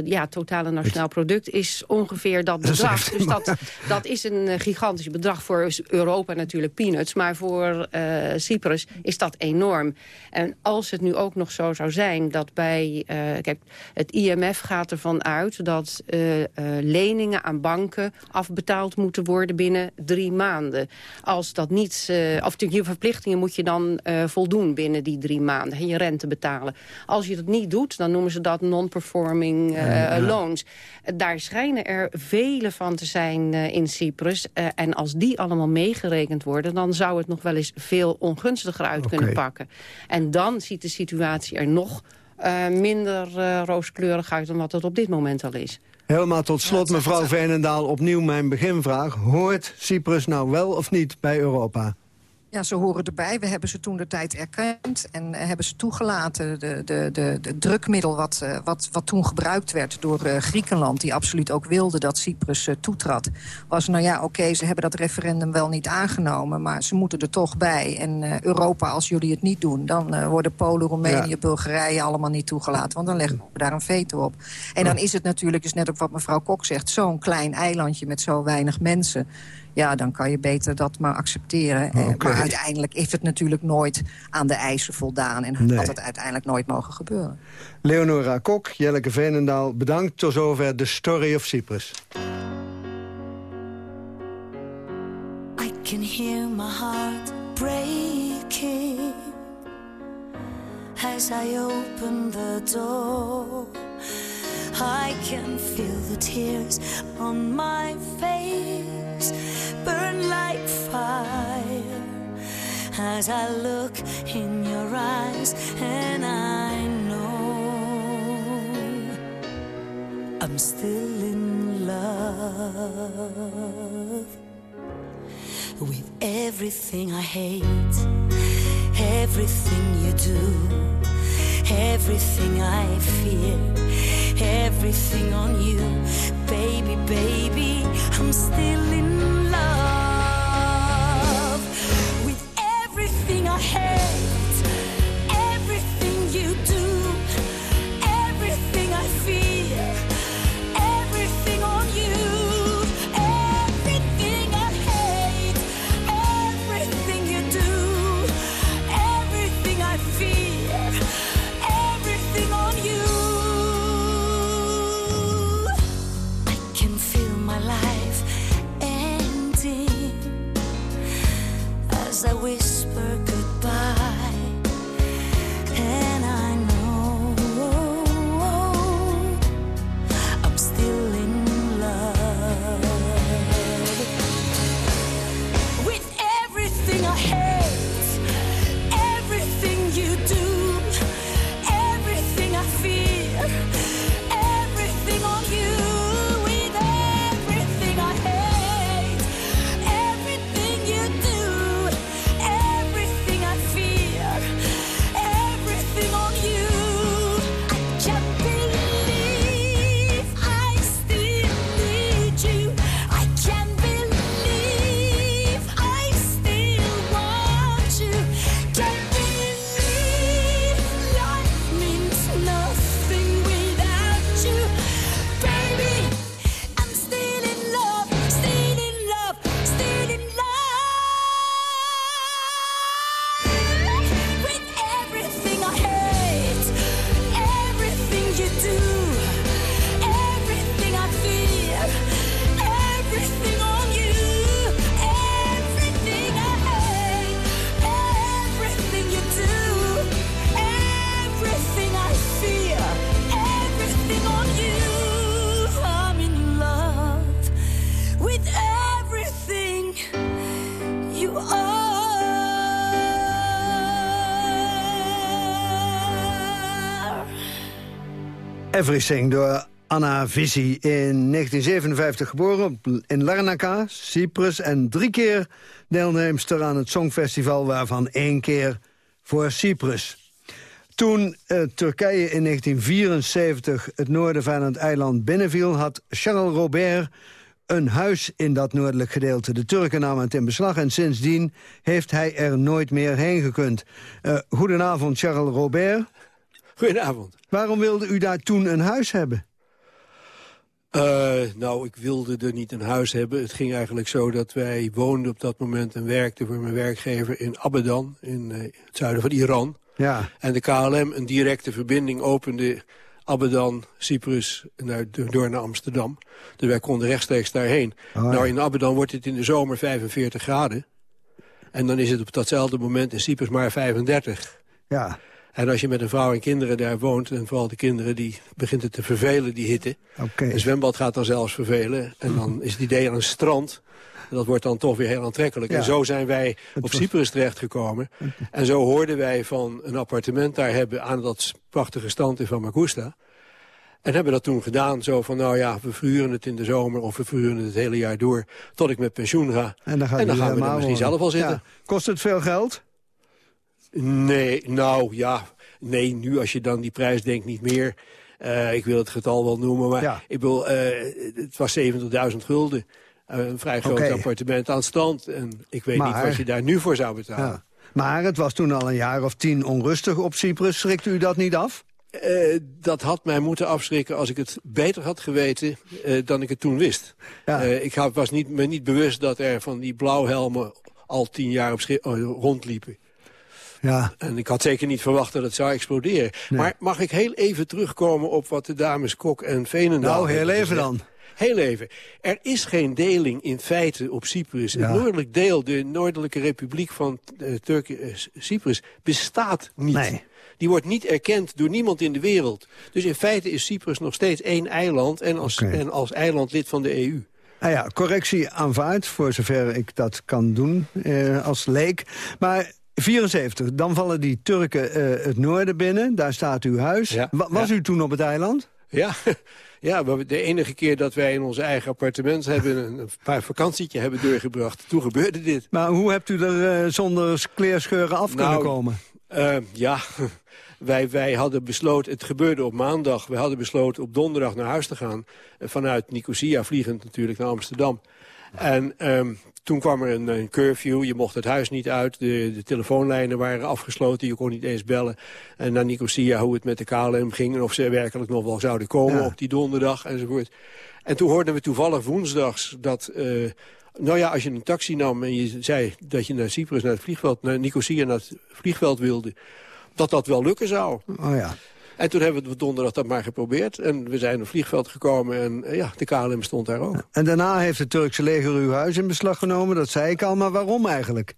ja, totale nationaal product is ongeveer dat bedrag. Dus dat, dat is een gigantisch bedrag voor Europa natuurlijk peanuts. Maar voor Cyprus is dat enorm. En als het nu ook nog zo zou zijn dat bij... kijk, het IMF gaat ervan uit dat leningen aan banken afbetaald moeten worden binnen drie maanden. Als dat niet... of verplichtingen moet je dan uh, voldoen binnen die drie maanden. En je rente betalen. Als je dat niet doet, dan noemen ze dat non-performing uh, ja. loans. Daar schijnen er vele van te zijn uh, in Cyprus. en als die allemaal meegerekend worden... dan zou het nog wel eens veel ongunstiger uit okay. kunnen pakken. En dan ziet de situatie er nog minder rooskleurig uit... dan wat het op dit moment al is. Helemaal tot slot, mevrouw Veenendaal, opnieuw mijn beginvraag. Hoort Cyprus nou wel of niet bij Europa? Ja, ze horen erbij. We hebben ze toen de tijd erkend en hebben ze toegelaten. De, de, de, de drukmiddel wat, uh, wat, wat toen gebruikt werd door uh, Griekenland... die absoluut ook wilde dat Cyprus uh, toetrad... was nou ja, oké, okay, ze hebben dat referendum wel niet aangenomen... maar ze moeten er toch bij. En Europa, als jullie het niet doen... dan worden Polen, Roemenië, ja. Bulgarije allemaal niet toegelaten. Want dan leggen we daar een veto op. En dan is het natuurlijk, dus net ook wat mevrouw Kok zegt... zo'n klein eilandje met zo weinig mensen ja, dan kan je beter dat maar accepteren. Okay. Maar uiteindelijk heeft het natuurlijk nooit aan de eisen voldaan... en nee. had het uiteindelijk nooit mogen gebeuren. Leonora Kok, Jelleke Veenendaal, bedankt. Tot zover de story of Cyprus. I can hear my heart breaking As I open the door I can feel the tears on my face burn like fire as I look in your eyes, and I know I'm still in love with everything I hate, everything you do everything I fear, everything on you, baby, baby. I'm still in love with everything I hate, everything you do, Everything door Anna Visi. In 1957 geboren in Larnaca, Cyprus. En drie keer deelnemster aan het Songfestival... waarvan één keer voor Cyprus. Toen eh, Turkije in 1974 het noorden van het eiland binnenviel... had Charles Robert een huis in dat noordelijk gedeelte. De Turken namen het in beslag en sindsdien heeft hij er nooit meer heen gekund. Uh, goedenavond, Charles Robert. Goedenavond. Waarom wilde u daar toen een huis hebben? Uh, nou, ik wilde er niet een huis hebben. Het ging eigenlijk zo dat wij woonden op dat moment en werkten voor mijn werkgever in Abadan, in uh, het zuiden van Iran. Ja. En de KLM een directe verbinding opende Abadan, Cyprus, naar, door naar Amsterdam. Dus wij konden rechtstreeks daarheen. Oh, nou, in Abadan wordt het in de zomer 45 graden. En dan is het op datzelfde moment in Cyprus maar 35. Ja. En als je met een vrouw en kinderen daar woont... en vooral de kinderen, die begint het te vervelen, die hitte. Okay. Een zwembad gaat dan zelfs vervelen. En dan is het idee aan een strand... Dat wordt dan toch weer heel aantrekkelijk. Ja. En zo zijn wij op Cyprus terechtgekomen. En zo hoorden wij van een appartement daar hebben... aan dat prachtige strand in Famagusta. En hebben dat toen gedaan. Zo van, nou ja, we verhuren het in de zomer... of we verhuren het het hele jaar door tot ik met pensioen ga. En dan, en gaan we er misschien zelf al zitten. Ja. Kost het veel geld? Nee, nou ja, nee, nu als je dan die prijs denkt niet meer. Uh, ik wil het getal wel noemen, maar Ja. ik wil, uh, het was 70.000 gulden. Uh, een vrij groot appartement aan het strand. En ik weet Maar- niet wat je daar nu voor zou betalen. Ja. Maar het was toen al een jaar of tien onrustig op Cyprus. Schrikt u dat niet af? Eh, dat had mij moeten afschrikken als ik het beter had geweten eh, dan ik het toen wist. Ja. Eh, ik was niet, me niet bewust dat er van die blauwhelmen al tien jaar op eh, rondliepen. Ja. En ik had zeker niet verwacht dat het zou exploderen. Nee. Maar mag ik heel even terugkomen op wat de dames Kok en Veenendaal Nou, heel even dan. Heel even. Er is geen deling in feite op Cyprus. Ja. Het noordelijk deel, de Noordelijke Republiek van eh, Turkije, eh, Cyprus, bestaat niet. Nee. Die wordt niet erkend door niemand in de wereld. Dus in feite is Cyprus nog steeds één eiland en als, en als eiland lid van de EU. Nou ja, correctie aanvaard, voor zover ik dat kan doen eh, als leek. Maar 74, dan vallen die Turken eh, het noorden binnen. Daar staat uw huis. Ja, was ja. u toen op het eiland? Ja, ja de enige keer dat wij in ons eigen appartement hebben een paar vakantietje hebben doorgebracht, toen gebeurde dit. Maar hoe hebt u er eh, zonder kleerscheuren af kunnen Nou, komen? Eh, ja, wij, wij hadden besloten, het gebeurde op maandag... we hadden besloten op donderdag naar huis te gaan... vanuit Nicosia, vliegend natuurlijk naar Amsterdam. En ehm, toen kwam er een, een curfew, je mocht het huis niet uit... De, de telefoonlijnen waren afgesloten, je kon niet eens bellen... En naar Nicosia, hoe het met de KLM ging... en of ze werkelijk nog wel zouden komen Ja. op die donderdag enzovoort. En toen hoorden we toevallig woensdags dat... eh, nou ja, als je een taxi nam en je zei dat je naar Cyprus, naar het vliegveld, naar Nicosia, naar het vliegveld wilde, dat dat wel lukken zou. Oh ja. En toen hebben we donderdag dat maar geprobeerd. En we zijn op het vliegveld gekomen en eh, ja, de KLM stond daar ook. En daarna heeft het Turkse leger uw huis in beslag genomen. Dat zei ik al, maar waarom eigenlijk?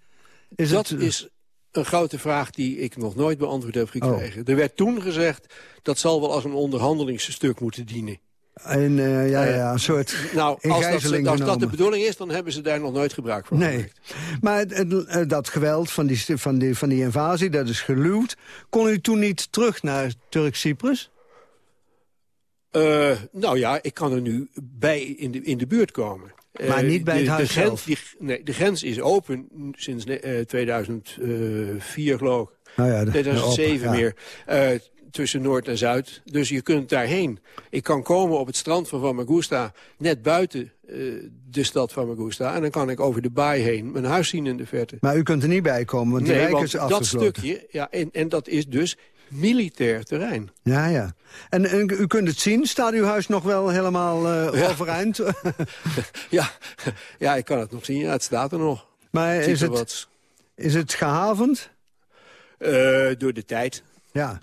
Is dat het, is een grote vraag die ik nog nooit beantwoord heb Oh. gekregen. Er werd toen gezegd, dat zal wel als een onderhandelingsstuk moeten dienen. Een, eh, ja, ja, een soort Nou, als, dat, als dat de bedoeling is, dan hebben ze daar nog nooit gebruik van Nee, gemaakt. maar het- het- eh, dat geweld van die, van, die, van die invasie, dat is geluwd. Kon u toen niet terug naar Turk-Cyprus? Eh, nou ja, ik kan er nu bij in de, in de buurt komen. Eh, Maar niet bij de, het huis de grens, die- nee, de grens is open sinds eh, 2004, geloof ik. Nou ja, de- 2007 de open, ja. meer. Eh, tussen Noord en Zuid. Dus je kunt daarheen. Ik kan komen op het strand van Famagusta, net buiten eh, de stad Famagusta. En dan kan ik over de baai heen mijn huis zien in de verte. Maar u kunt er niet bij komen, want die nee, want is dat afgesloten. stukje, ja, en, en dat is dus militair terrein. Ja, ja. En, en u kunt het zien, staat uw huis nog wel helemaal Ja. overeind? Ja, ja, ik kan het nog zien. Ja, het staat er nog. maar is het, wat is het gehavend? eh, door de tijd. Ja.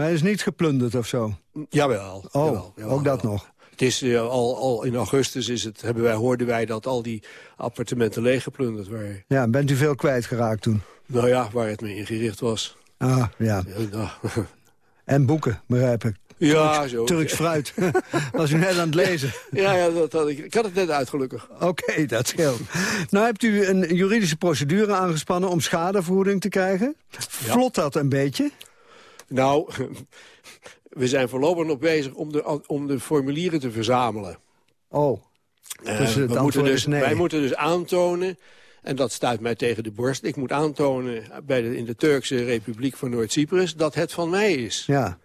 Maar het is niet geplunderd of zo? Jawel. Oh, jawel, jawel, ook dat jawel. nog. Het is eh, al, al in augustus is het, hebben wij, hoorden wij dat al die appartementen leeggeplunderd waren. Ja, bent u veel kwijtgeraakt toen? Nou ja, waar het mee ingericht was. Ah, ja. Ja, nou, En boeken, begrijp ik. Ja, Turks, zo. Turks fruit. Was u net aan het lezen? ja, ja dat had ik, ik had het net uit, gelukkig. Oké, dat scheelt. Nou hebt u een juridische procedure aangespannen om schadevergoeding te krijgen. Vlot dat een beetje? Nou, we zijn voorlopig nog bezig om de, om de formulieren te verzamelen. Oh, Eh, Dus we moeten dus, nee. Wij moeten dus aantonen, en dat stuit mij tegen de borst... ik moet aantonen bij de, in de Turkse Republiek van Noord-Cyprus... dat het van mij is. ja.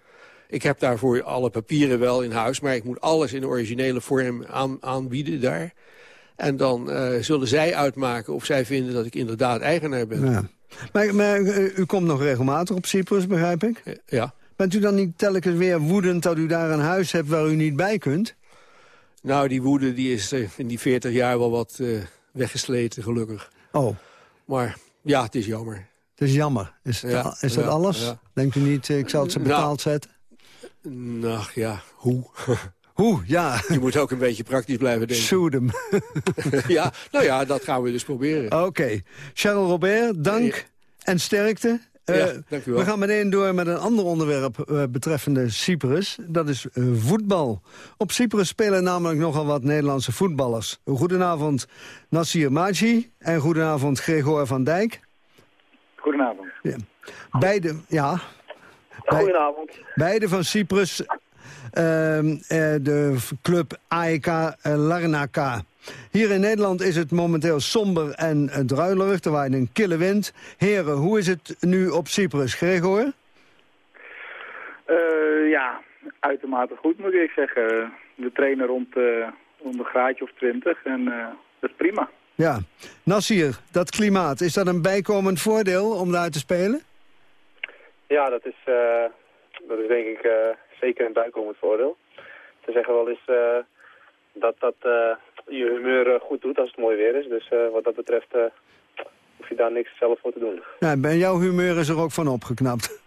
Ik heb daarvoor alle papieren wel in huis... maar ik moet alles in originele vorm aan, aanbieden daar. En dan eh, zullen zij uitmaken of zij vinden dat ik inderdaad eigenaar ben. Ja. Maar, maar eh, u komt nog regelmatig op Cyprus, begrijp ik? Ja. Bent u dan niet telkens weer woedend dat u daar een huis hebt waar u niet bij kunt? Nou, die woede die is eh, in die 40 jaar wel wat eh, weggesleten, gelukkig. Oh. Maar ja, het is jammer. Het is jammer. Is, het Ja, al- is dat ja, alles? ja. Denkt u niet, eh, ik zal het ze Nou. betaald zetten? Nou ja, hoe? Hoe, ja. Je moet ook een beetje praktisch blijven denken. Soedem. ja, nou ja, dat gaan we dus proberen. Oké. Charles Robert, dank en sterkte. Eh, Ja, dank u wel. We gaan meteen door met een ander onderwerp eh, betreffende Cyprus. Dat is eh, voetbal. Op Cyprus spelen namelijk nogal wat Nederlandse voetballers. Goedenavond Nassir Maji en goedenavond Gregor van Dijk. Goedenavond. Ja. Beide, ja. Goedenavond. Beide van Cyprus, eh, de f- club AEK eh, Larnaca. Hier in Nederland is het momenteel somber en eh, druilerig. Er waait een kille wind. Heren, hoe is het nu op Cyprus? Gregor? Eh, ja, uitermate goed moet ik zeggen. We trainen rond, eh rond een graadje of twintig en eh, dat is prima. Ja. Nassir, dat klimaat, is dat een bijkomend voordeel om daar te spelen? Ja, dat is, eh, dat is denk ik eh, zeker een bijkomend voordeel. Ze zeggen wel eens eh, dat dat eh, je humeur eh, goed doet als het mooi weer is. Dus wat dat betreft hoef je daar niks zelf voor te doen. Ja, en jouw humeur is er ook van opgeknapt.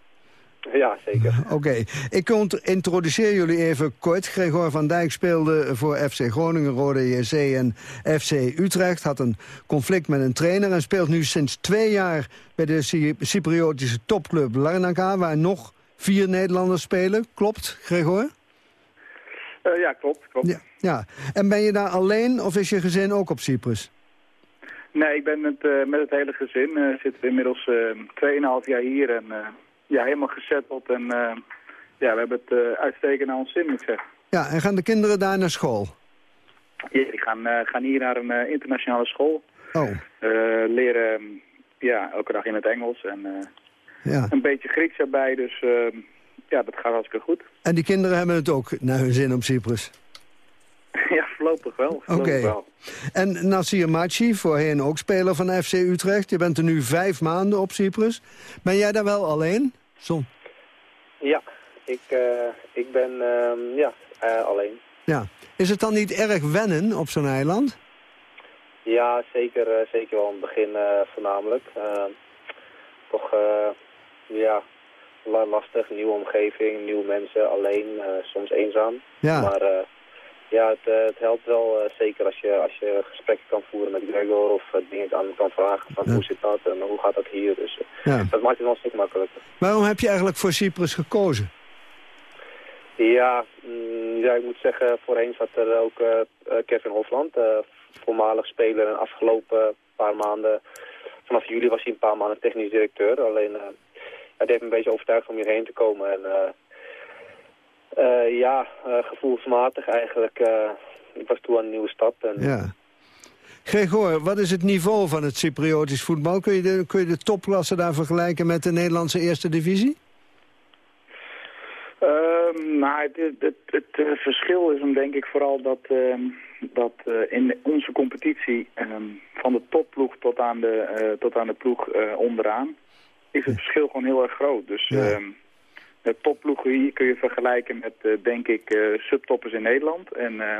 Ja, zeker. Oké, ik introduceer jullie even kort. Gregor van Dijk speelde voor FC Groningen, Rode JC en FC Utrecht. Had een conflict met een trainer en speelt nu sinds twee jaar... bij de Cy- Cypriotische topclub Larnaca... waar nog vier Nederlanders spelen. Klopt, Gregor? Eh, ja, klopt. klopt. Ja, ja. En ben je daar alleen of is je gezin ook op Cyprus? Nee, ik ben met, eh, met het hele gezin. eh zitten we inmiddels eh 2,5 jaar hier en ja, helemaal gezetteld. En ja, we hebben het uitstekend naar ons zin, moet ik zeggen. Ja, en gaan de kinderen daar naar school? Ja, die gaan, gaan hier naar een internationale school. Oh, leren ja, elke dag in het Engels en ja. een beetje Grieks erbij. Dus eh, ja, dat gaat hartstikke goed. En die kinderen hebben het ook naar hun zin op Cyprus? ja, voorlopig wel. Oké. En Nassir Machi, voorheen ook speler van FC Utrecht. Je bent er nu vijf maanden op Cyprus. Ben jij daar wel alleen? Zon. Ja, ik, eh, ik ben ehm, ja, eh, alleen. Ja. Is het dan niet erg wennen op zo'n eiland? Ja, zeker, eh, zeker wel in het begin voornamelijk. Eh, toch eh, ja, la- lastig, nieuwe omgeving, nieuwe mensen, alleen, eh, soms eenzaam. Ja. Maar eh, ja, het, eh, het helpt wel zeker als je, als je gesprekken kan voeren met Gregor of dingen aan kan vragen van hoe zit dat en hoe gaat dat hier. Dus Ja. dat maakt het wel een stuk makkelijker. Waarom heb je eigenlijk voor Cyprus gekozen? Ja, mm, ja, ik moet zeggen, voorheen zat er ook Kevin Hofland, voormalig speler en afgelopen paar maanden, vanaf juli was hij een paar maanden technisch directeur. Alleen, die heeft me een beetje overtuigd om hierheen te komen. En eh, eh, ja, eh, gevoelsmatig eigenlijk, eh, ik was toe aan een nieuwe stap. En, Ja. Gregor, wat is het niveau van het Cypriotisch voetbal? Kun je de, kun je de topklasse daar vergelijken met de Nederlandse eerste divisie? Ehm, nou, het, het, het, het, verschil is hem denk ik vooral dat, ehm, dat eh, in onze competitie ehm, van de topploeg tot aan de, eh, tot aan de ploeg eh, onderaan is het verschil gewoon heel erg groot. Dus ehm, de topploegen hier kun je vergelijken met eh, denk ik eh, subtoppers in Nederland. En eh,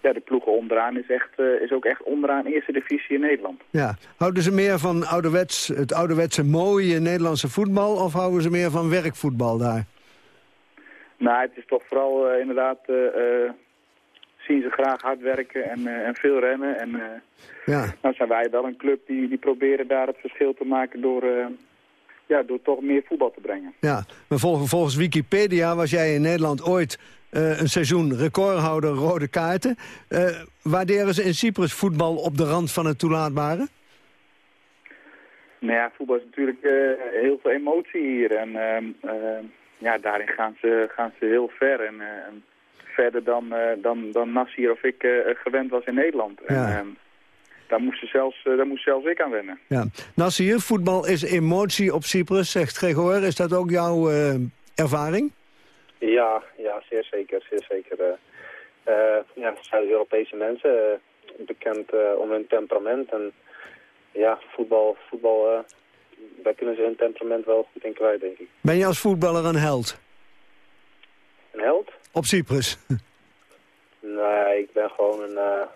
ja, de ploegen onderaan is, echt, is ook echt onderaan eerste divisie in Nederland. Ja. Houden ze meer van ouderwets, het ouderwetse mooie Nederlandse voetbal... of houden ze meer van werkvoetbal daar? Nou, het is toch vooral inderdaad, zien ze graag hard werken en, en veel rennen. En Ja. nou zijn wij wel een club die, die proberen daar het verschil te maken door, ja, door toch meer voetbal te brengen. Ja, maar vol- volgens Wikipedia was jij in Nederland ooit eh, een seizoen recordhouder rode kaarten. Eh, waarderen ze in Cyprus voetbal op de rand van het toelaatbare? Nou ja, voetbal is natuurlijk eh, heel veel emotie hier. En ehm, ehm, ja, daarin gaan ze, gaan ze heel ver. En verder dan, dan, dan Nassir of ik gewend was in Nederland. Ja. ehm, daar, moest zelfs, eh, daar moest zelfs ik aan wennen. Ja. Nassir, voetbal is emotie op Cyprus, zegt Gregor. Is dat ook jouw eh, ervaring? Ja, ja, zeer zeker, zeer zeker. eh. Eh, ja, Zuid-Europese mensen, eh, bekend eh, om hun temperament. En ja, voetbal, voetbal eh, daar kunnen ze hun temperament wel goed in kwijt, denk ik. Ben je als voetballer een held? Een held? Op Cyprus? Nee, ik ben gewoon een, eh,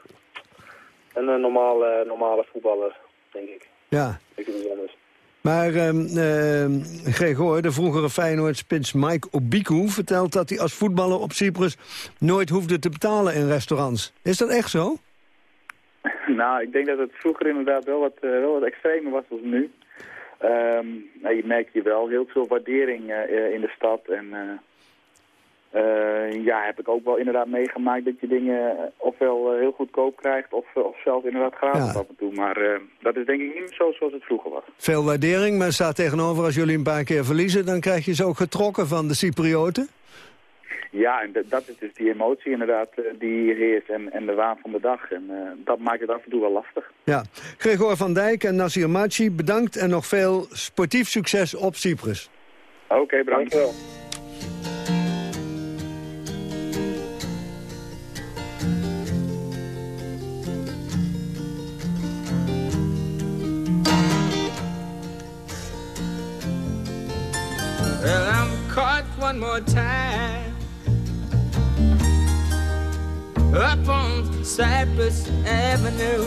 een, eh, normale, normale voetballer, denk ik. Ja. Ik iets anders. Maar ehm ehm, Gregor, de vroegere Feyenoord-spits Mike Obiku... vertelt dat hij als voetballer op Cyprus nooit hoefde te betalen in restaurants. Is dat echt zo? Nou, ik denk dat het vroeger inderdaad wel wat, eh, wel wat extremer was dan nu. Ehm, nou, je merkt je wel heel veel waardering eh, eh, in de stad. En eh, ja, heb ik ook wel inderdaad meegemaakt dat je dingen eh, ofwel eh, heel goedkoop krijgt of, of zelfs inderdaad gratis af en toe. Maar eh, dat is denk ik niet zo zoals het vroeger was. Veel waardering, maar staat tegenover als jullie een paar keer verliezen... dan krijg je ze ook getrokken van de Cyprioten? Ja, en dat- dat is dus die emotie inderdaad die heerst en, en de waan van de dag. En eh, dat maakt het af en toe wel lastig. Ja. Gregor van Dijk en Nasir Machi, bedankt en nog veel sportief succes op Cyprus. Oké, bedankt. Dankjewel. One more time up on Cypress Avenue.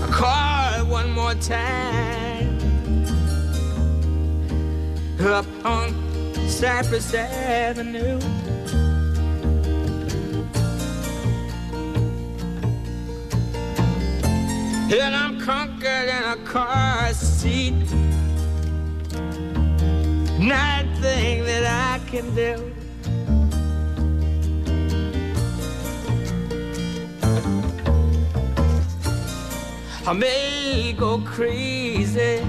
I caught one more time up on Cypress Avenue. And I'm conquered in a car seat. Nothing that I can do. I may go crazy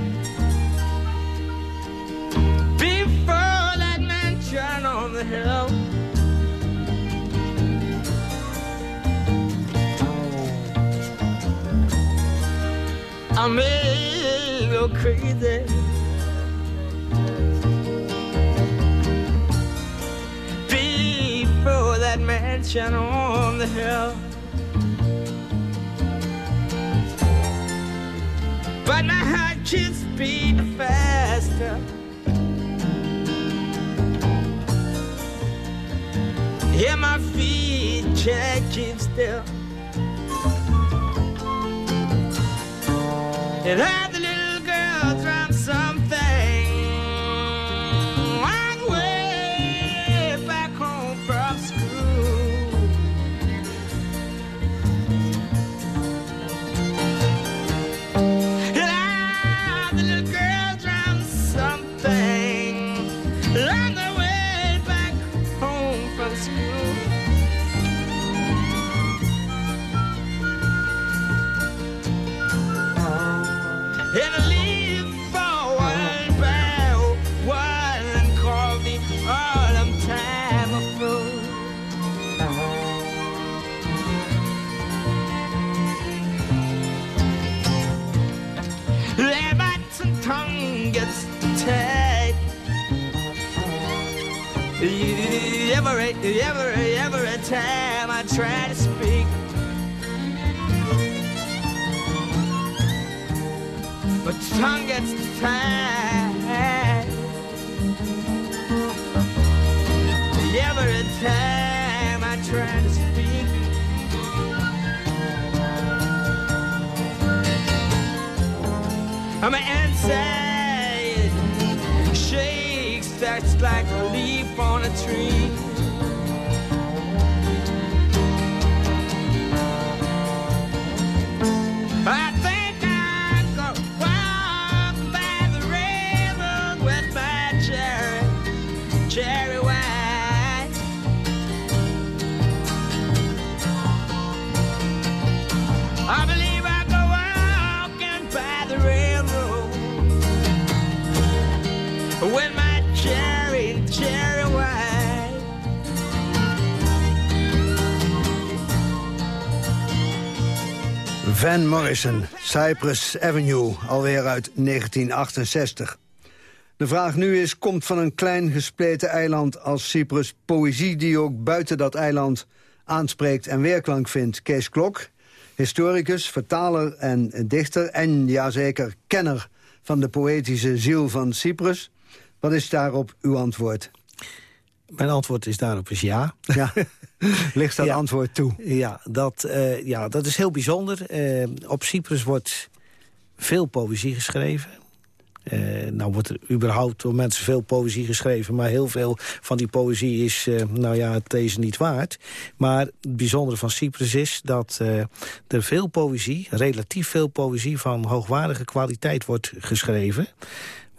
before that mansion on the hill. I may go crazy. Before that mansion on the hill. But my heart keeps beating faster. Yeah, my feet can't keep still. And had Every, every, time I try to speak. but tongue gets tied. Every time I try to speak, I'm inside shakes that's like with my cherry, cherry wine. Van Morrison, Cypress Avenue, alweer uit 1968. De vraag nu is, komt van een klein gespleten eiland als Cyprus... poëzie die ook buiten dat eiland aanspreekt en weerklank vindt? Kees Klok, historicus, vertaler en dichter... en jazeker kenner van de poëtische ziel van Cyprus. Wat is daarop uw antwoord? Mijn antwoord is daarop is ja. ja. Ligt dat antwoord toe? Ja, dat, uh, ja, dat is heel bijzonder. Uh, op Cyprus wordt veel poëzie geschreven. Uh, nou wordt er überhaupt door mensen veel poëzie geschreven... maar heel veel van die poëzie is, uh, nou ja, deze niet waard. Maar het bijzondere van Cyprus is dat uh, er veel poëzie... relatief veel poëzie van hoogwaardige kwaliteit wordt geschreven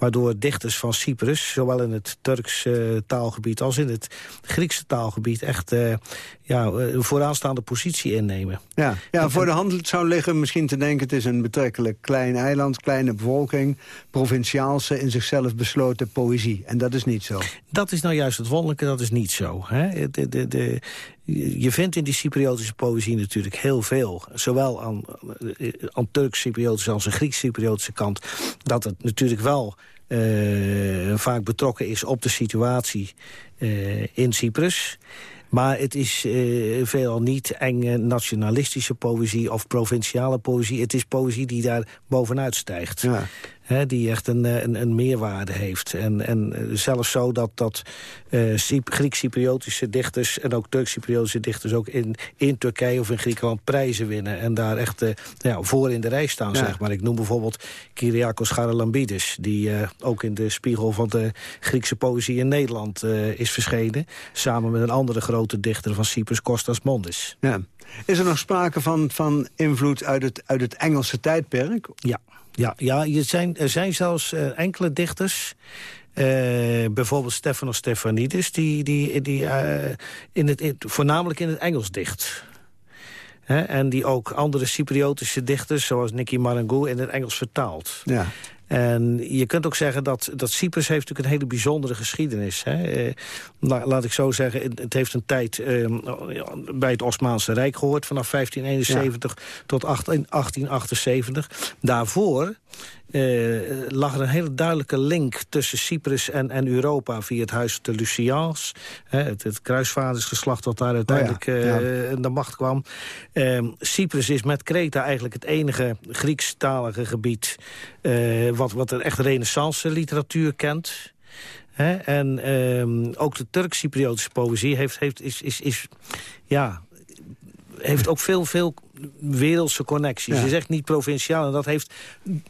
waardoor dichters van Cyprus, zowel in het Turks uh, taalgebied als in het Griekse taalgebied, echt uh, ja, een vooraanstaande positie innemen. Ja, ja voor de hand zou liggen misschien te denken... het is een betrekkelijk klein eiland, kleine bevolking... provinciaalse, in zichzelf besloten poëzie. En dat is niet zo. Dat is nou juist het wonderlijke, dat is niet zo. Hè? De, de, de, je vindt in die Cypriotische poëzie natuurlijk heel veel. Zowel aan, aan Turks-Cypriotische als aan Grieks-Cypriotische kant. Dat het natuurlijk wel uh, vaak betrokken is op de situatie uh, in Cyprus. Maar het is uh, veelal niet enge nationalistische poëzie of provinciale poëzie. Het is poëzie die daar bovenuit stijgt. Ja die echt een, eh, een, een, meerwaarde heeft. En, en eh, zelfs zo dat, dat uh, Griek-Cypriotische dichters... en ook Turk-Cypriotische dichters ook in, in Turkije of in Griekenland prijzen winnen. En daar echt uh, ja, voor in de rij staan, zeg maar. Ik noem bijvoorbeeld Kyriakos Charalambidis... die ook in de spiegel van de Griekse poëzie in Nederland is verschenen. Samen met een andere grote dichter van Cyprus, Kostas Mondis. Ja. Is er nog sprake van, van invloed uit het, uit het Engelse tijdperk? Ja. Ja, ja zijn, er zijn zelfs uh, enkele dichters... Uh, bijvoorbeeld Stefanos Stefanidis... die, die, die uh, in het, voornamelijk in het Engels dicht. En die ook andere Cypriotische dichters... zoals Nicky Marangou in het Engels vertaalt. Ja. En je kunt ook zeggen dat, dat Cyprus heeft natuurlijk een hele bijzondere geschiedenis. Hè? Eh, laat ik zo zeggen, het heeft een tijd eh, bij het Osmaanse Rijk gehoord... vanaf 1571 tot 1878. Daarvoor uh, lag er een hele duidelijke link tussen Cyprus en, en Europa... via het huis de Luciaans, het, het kruisvadersgeslacht... dat daar uiteindelijk oh ja, ja. in de macht kwam. Uh, Cyprus is met Kreta eigenlijk het enige Griekstalige gebied... Uh, wat, wat een echt renaissance literatuur kent... en ehm, ook de Turk-Cypriotische poëzie heeft, heeft, is, is, is, ja, heeft ook veel, veel wereldse connecties. Je zegt niet provinciaal. En dat heeft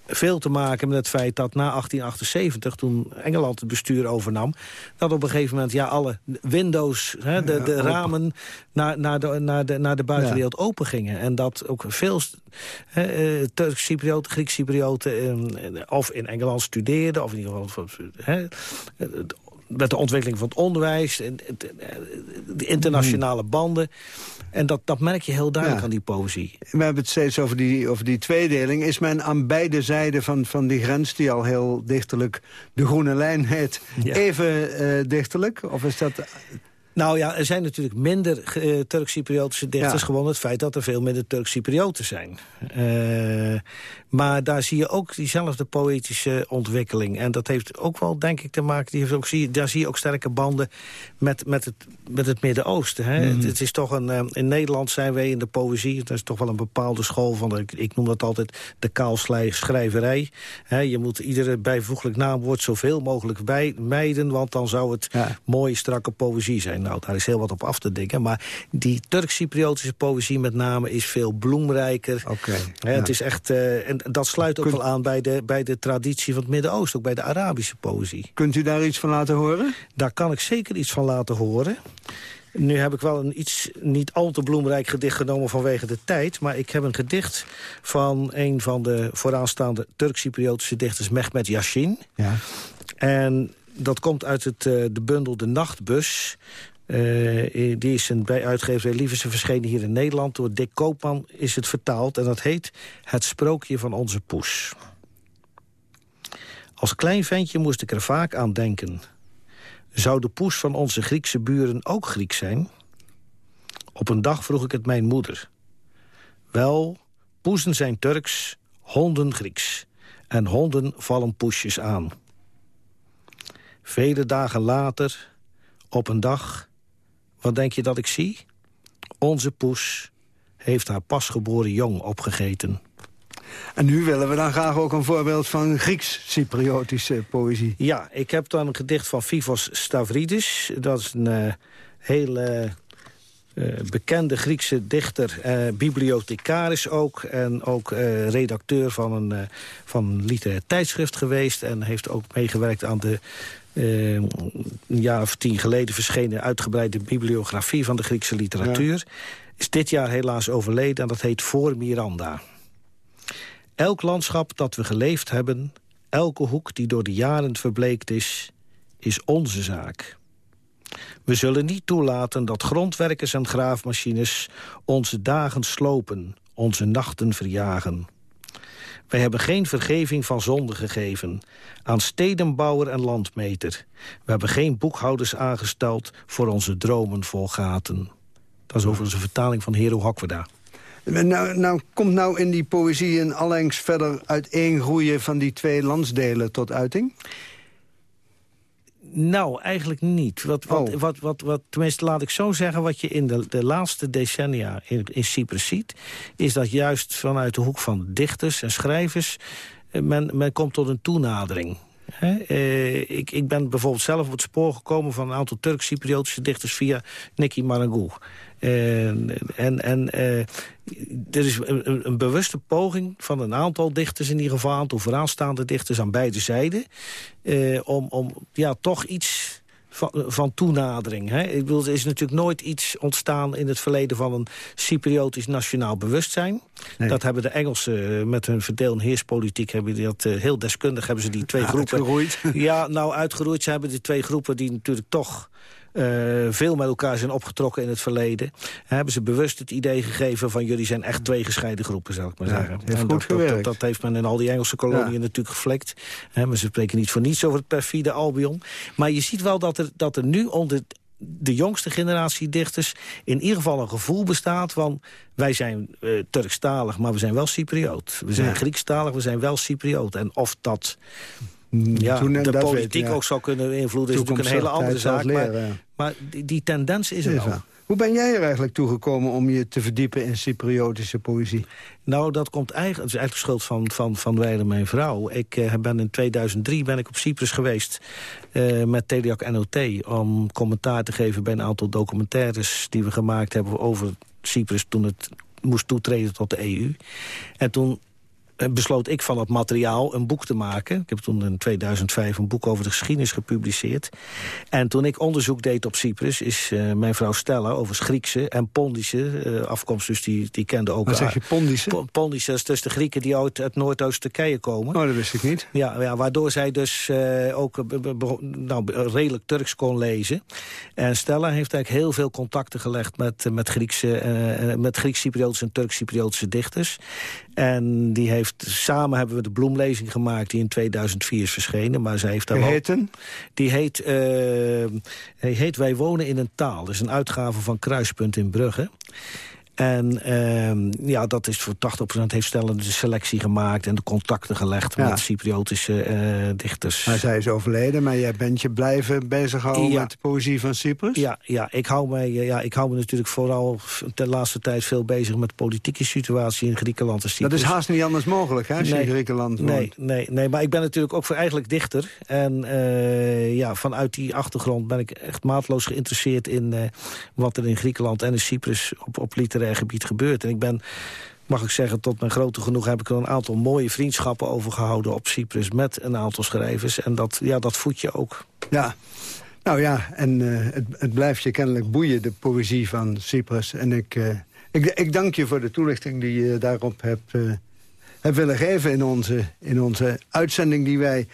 veel te maken met het feit dat na 1878... toen Engeland het bestuur overnam... dat op een gegeven moment ja, alle windows, hè, de, de ramen... Naar, naar, de, naar, de, naar de buitenwereld open gingen. En dat ook veel uh, Turks-Cyprioten, Grieks-Cyprioten... Uh, of in Engeland studeerden... of in ieder geval uh, met de ontwikkeling van het onderwijs... de internationale banden... En dat, dat merk je heel duidelijk ja. aan die poëzie. We hebben het steeds over die, over die tweedeling. Is men aan beide zijden van, van die grens, die al heel dichterlijk de groene lijn heet... Ja. even uh, dichterlijk? Of is dat... Nou ja, er zijn natuurlijk minder uh, Turk-Cypriotische dichters. Ja. Gewoon het feit dat er veel minder Turk-Cyprioten zijn. Uh, maar daar zie je ook diezelfde poëtische ontwikkeling. En dat heeft ook wel, denk ik, te maken... Die heeft ook, zie, daar zie je ook sterke banden met, met het, met het Midden-Oosten. Mm -hmm. het, het, is toch een... Uh, in Nederland zijn wij in de poëzie... dat is toch wel een bepaalde school van... De, ik, ik noem dat altijd de kaalschrijverij. He, je moet iedere bijvoeglijk naamwoord zoveel mogelijk bij, mijden... want dan zou het ja. mooie, strakke poëzie zijn. Nou, daar is heel wat op af te denken. Maar die Turk-Cypriotische poëzie met name is veel bloemrijker. Okay, ja. Het is echt... Uh, en dat sluit ook Kunt... wel aan bij de, bij de traditie van het Midden-Oosten. Ook bij de Arabische poëzie. Kunt u daar iets van laten horen? Daar kan ik zeker iets van laten horen. Nu heb ik wel een iets niet al te bloemrijk gedicht genomen vanwege de tijd. Maar ik heb een gedicht van een van de vooraanstaande Turk-Cypriotische dichters, Mehmet Yashin. Ja. En dat komt uit het, uh, de bundel De Nachtbus. Uh, die is een bij uitgeverij Lieversen verschenen hier in Nederland. Door Dick Koopman is het vertaald. En dat heet Het Sprookje van onze poes. Als klein ventje moest ik er vaak aan denken. Zou de poes van onze Griekse buren ook Griek zijn? Op een dag vroeg ik het mijn moeder. Wel, poezen zijn Turks, honden Grieks. En honden vallen poesjes aan. Vele dagen later, op een dag, wat denk je dat ik zie? Onze poes heeft haar pasgeboren jong opgegeten. En nu willen we dan graag ook een voorbeeld van Grieks-Cypriotische poëzie. Ja, ik heb dan een gedicht van Fivos Stavridis. Dat is een uh, hele uh, bekende Griekse dichter, uh, bibliothecaris ook... en ook redacteur van een, van een literair tijdschrift geweest... en heeft ook meegewerkt aan de een jaar of tien geleden verschenen uitgebreide bibliografie van de Griekse literatuur. Is dit jaar helaas overleden en dat heet Voor Miranda. Elk landschap dat we geleefd hebben, elke hoek die door de jaren verbleekt is, is onze zaak. We zullen niet toelaten dat grondwerkers en graafmachines onze dagen slopen, onze nachten verjagen. Wij hebben geen vergeving van zonde gegeven aan stedenbouwer en landmeter. We hebben geen boekhouders aangesteld voor onze dromen vol gaten. Dat is overigens een vertaling van Hero Hakwada. Nou, nou, komt nou in die poëzie een allengs verder uiteengroeien van die twee landsdelen tot uiting? Nou, eigenlijk niet. Wat, wat, Oh. wat, wat, wat, tenminste, laat ik zo zeggen... wat je in de, de laatste decennia in, in Cyprus ziet... is dat juist vanuit de hoek van dichters en schrijvers... eh, men, men komt tot een toenadering. Hè? Eh, ik, ik ben bijvoorbeeld zelf op het spoor gekomen... van een aantal Turk-Cypriotische dichters via Nicky Marangou. Eh, en en eh, er is een, bewuste poging van een aantal dichters... in ieder geval een aantal vooraanstaande dichters aan beide zijden... eh, om, om ja, toch iets van, van toenadering. Hè? Ik bedoel, er is natuurlijk nooit iets ontstaan in het verleden... van een Cypriotisch nationaal bewustzijn. Dat hebben de Engelsen met hun verdeel- en heerspolitiek... Hebben die dat, heel deskundig hebben ze die twee groepen... Uitgeroeid. Ja, nou uitgeroeid. Ze hebben die twee groepen die natuurlijk toch... eh, veel met elkaar zijn opgetrokken in het verleden. Hebben ze bewust het idee gegeven van... jullie zijn echt twee gescheiden groepen, zal ik maar Ja, zeggen. heeft goed dat, gewerkt. dat, dat heeft men in al die Engelse koloniën Ja. natuurlijk geflikt. Hè, maar ze spreken niet voor niets over het perfide Albion. Maar je ziet wel dat er, dat er nu onder de jongste generatie dichters... in ieder geval een gevoel bestaat van... wij zijn eh, Turkstalig, maar we zijn wel Cypriot. We zijn Ja. Griekstalig, we zijn wel Cypriot. En of dat ja, toen- de politiek weet, ja. ook zou kunnen beïnvloeden... is natuurlijk een hele andere zaak. Maar, ja. Maar die, die tendens is er wel. Hoe ben jij er eigenlijk toegekomen om je te verdiepen in Cypriotische poëzie? Nou, dat komt eigenlijk, het is eigenlijk schuld van, van, van mijn vrouw. Ik eh, ben in 2003 ben ik op Cyprus geweest eh, met Teliak NOT... om commentaar te geven bij een aantal documentaires die we gemaakt hebben over Cyprus... toen het moest toetreden tot de EU. En toen besloot ik van dat materiaal een boek te maken. Ik heb toen in 2005 een boek over de geschiedenis gepubliceerd. En toen ik onderzoek deed op Cyprus... is eh, mijn vrouw Stella, overigens Griekse en Pondische eh, afkomst... dus die, die kende ook... Wat zeg je, Pondische? Po- Pondische, dat is dus de Grieken die uit het Noordoost-Turkije komen. Oh, dat wist ik niet. Ja, ja waardoor zij dus eh, ook eh, nou, redelijk Turks kon lezen. En Stella heeft eigenlijk heel veel contacten gelegd met, eh, met, Griekse, eh, eh, met Grieks-Cypriotische en Turks-Cypriotische dichters. En die heeft, samen hebben we de bloemlezing gemaakt die in 2004 is verschenen. Maar zij heeft daar wel- Geheten? Die heet, eh, hij heet Wij wonen in een taal. Dat is een uitgave van Kruispunt in Brugge. En ehm, ja, dat is voor 80% heeft Stella de selectie gemaakt... en de contacten gelegd Ja. met Cypriotische eh, dichters. Maar zij is overleden, maar jij bent je blijven bezighouden Ja. met de poëzie van Cyprus? Ja, ja, ik hou me, ja, ik hou me natuurlijk vooral de laatste tijd veel bezig... met de politieke situatie in Griekenland en Dat Cyprus. is haast niet anders mogelijk, hè, als je in Griekenland woont. Nee, nee, nee, maar ik ben natuurlijk ook voor eigenlijk dichter. En eh, ja, vanuit die achtergrond ben ik echt maatloos geïnteresseerd... in eh, wat er in Griekenland en in Cyprus op, op gebied gebeurt. En ik ben, mag ik zeggen, tot mijn grote genoeg... heb ik er een aantal mooie vriendschappen over gehouden op Cyprus... met een aantal schrijvers. En dat, ja, dat voed je ook. Ja. Nou ja, en eh, het, het blijft je kennelijk boeien, de poëzie van Cyprus. En ik, eh, ik, ik dank je voor de toelichting die je daarop hebt, eh, hebt willen geven... In onze, in onze uitzending die wij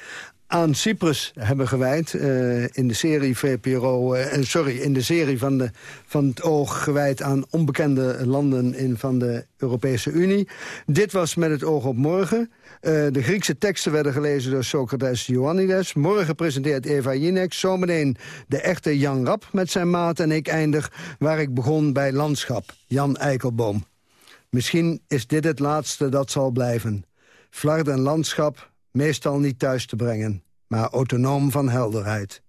aan Cyprus hebben gewijd. eh, in de serie VPRO, eh, eh, sorry, in de serie van, de, van het oog gewijd aan onbekende landen in, van de Europese Unie. Dit was met het oog op morgen. De Griekse teksten werden gelezen door Socrates Ioannides. Morgen presenteert Eva Jinek. Zometeen de echte Jan Rap met zijn maat. En ik eindig waar ik begon bij landschap. Jan Eikelboom. Misschien is dit het laatste dat zal blijven. Flard en landschap meestal niet thuis te brengen, maar autonoom van helderheid.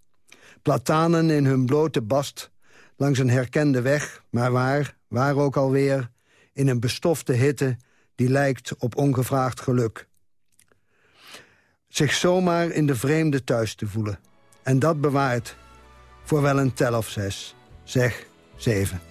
Platanen in hun blote bast langs een herkende weg, maar waar, waar ook alweer, in een bestofte hitte die lijkt op ongevraagd geluk. Zich zomaar in de vreemde thuis te voelen. En dat bewaart voor wel een tel of zes, zeg zeven.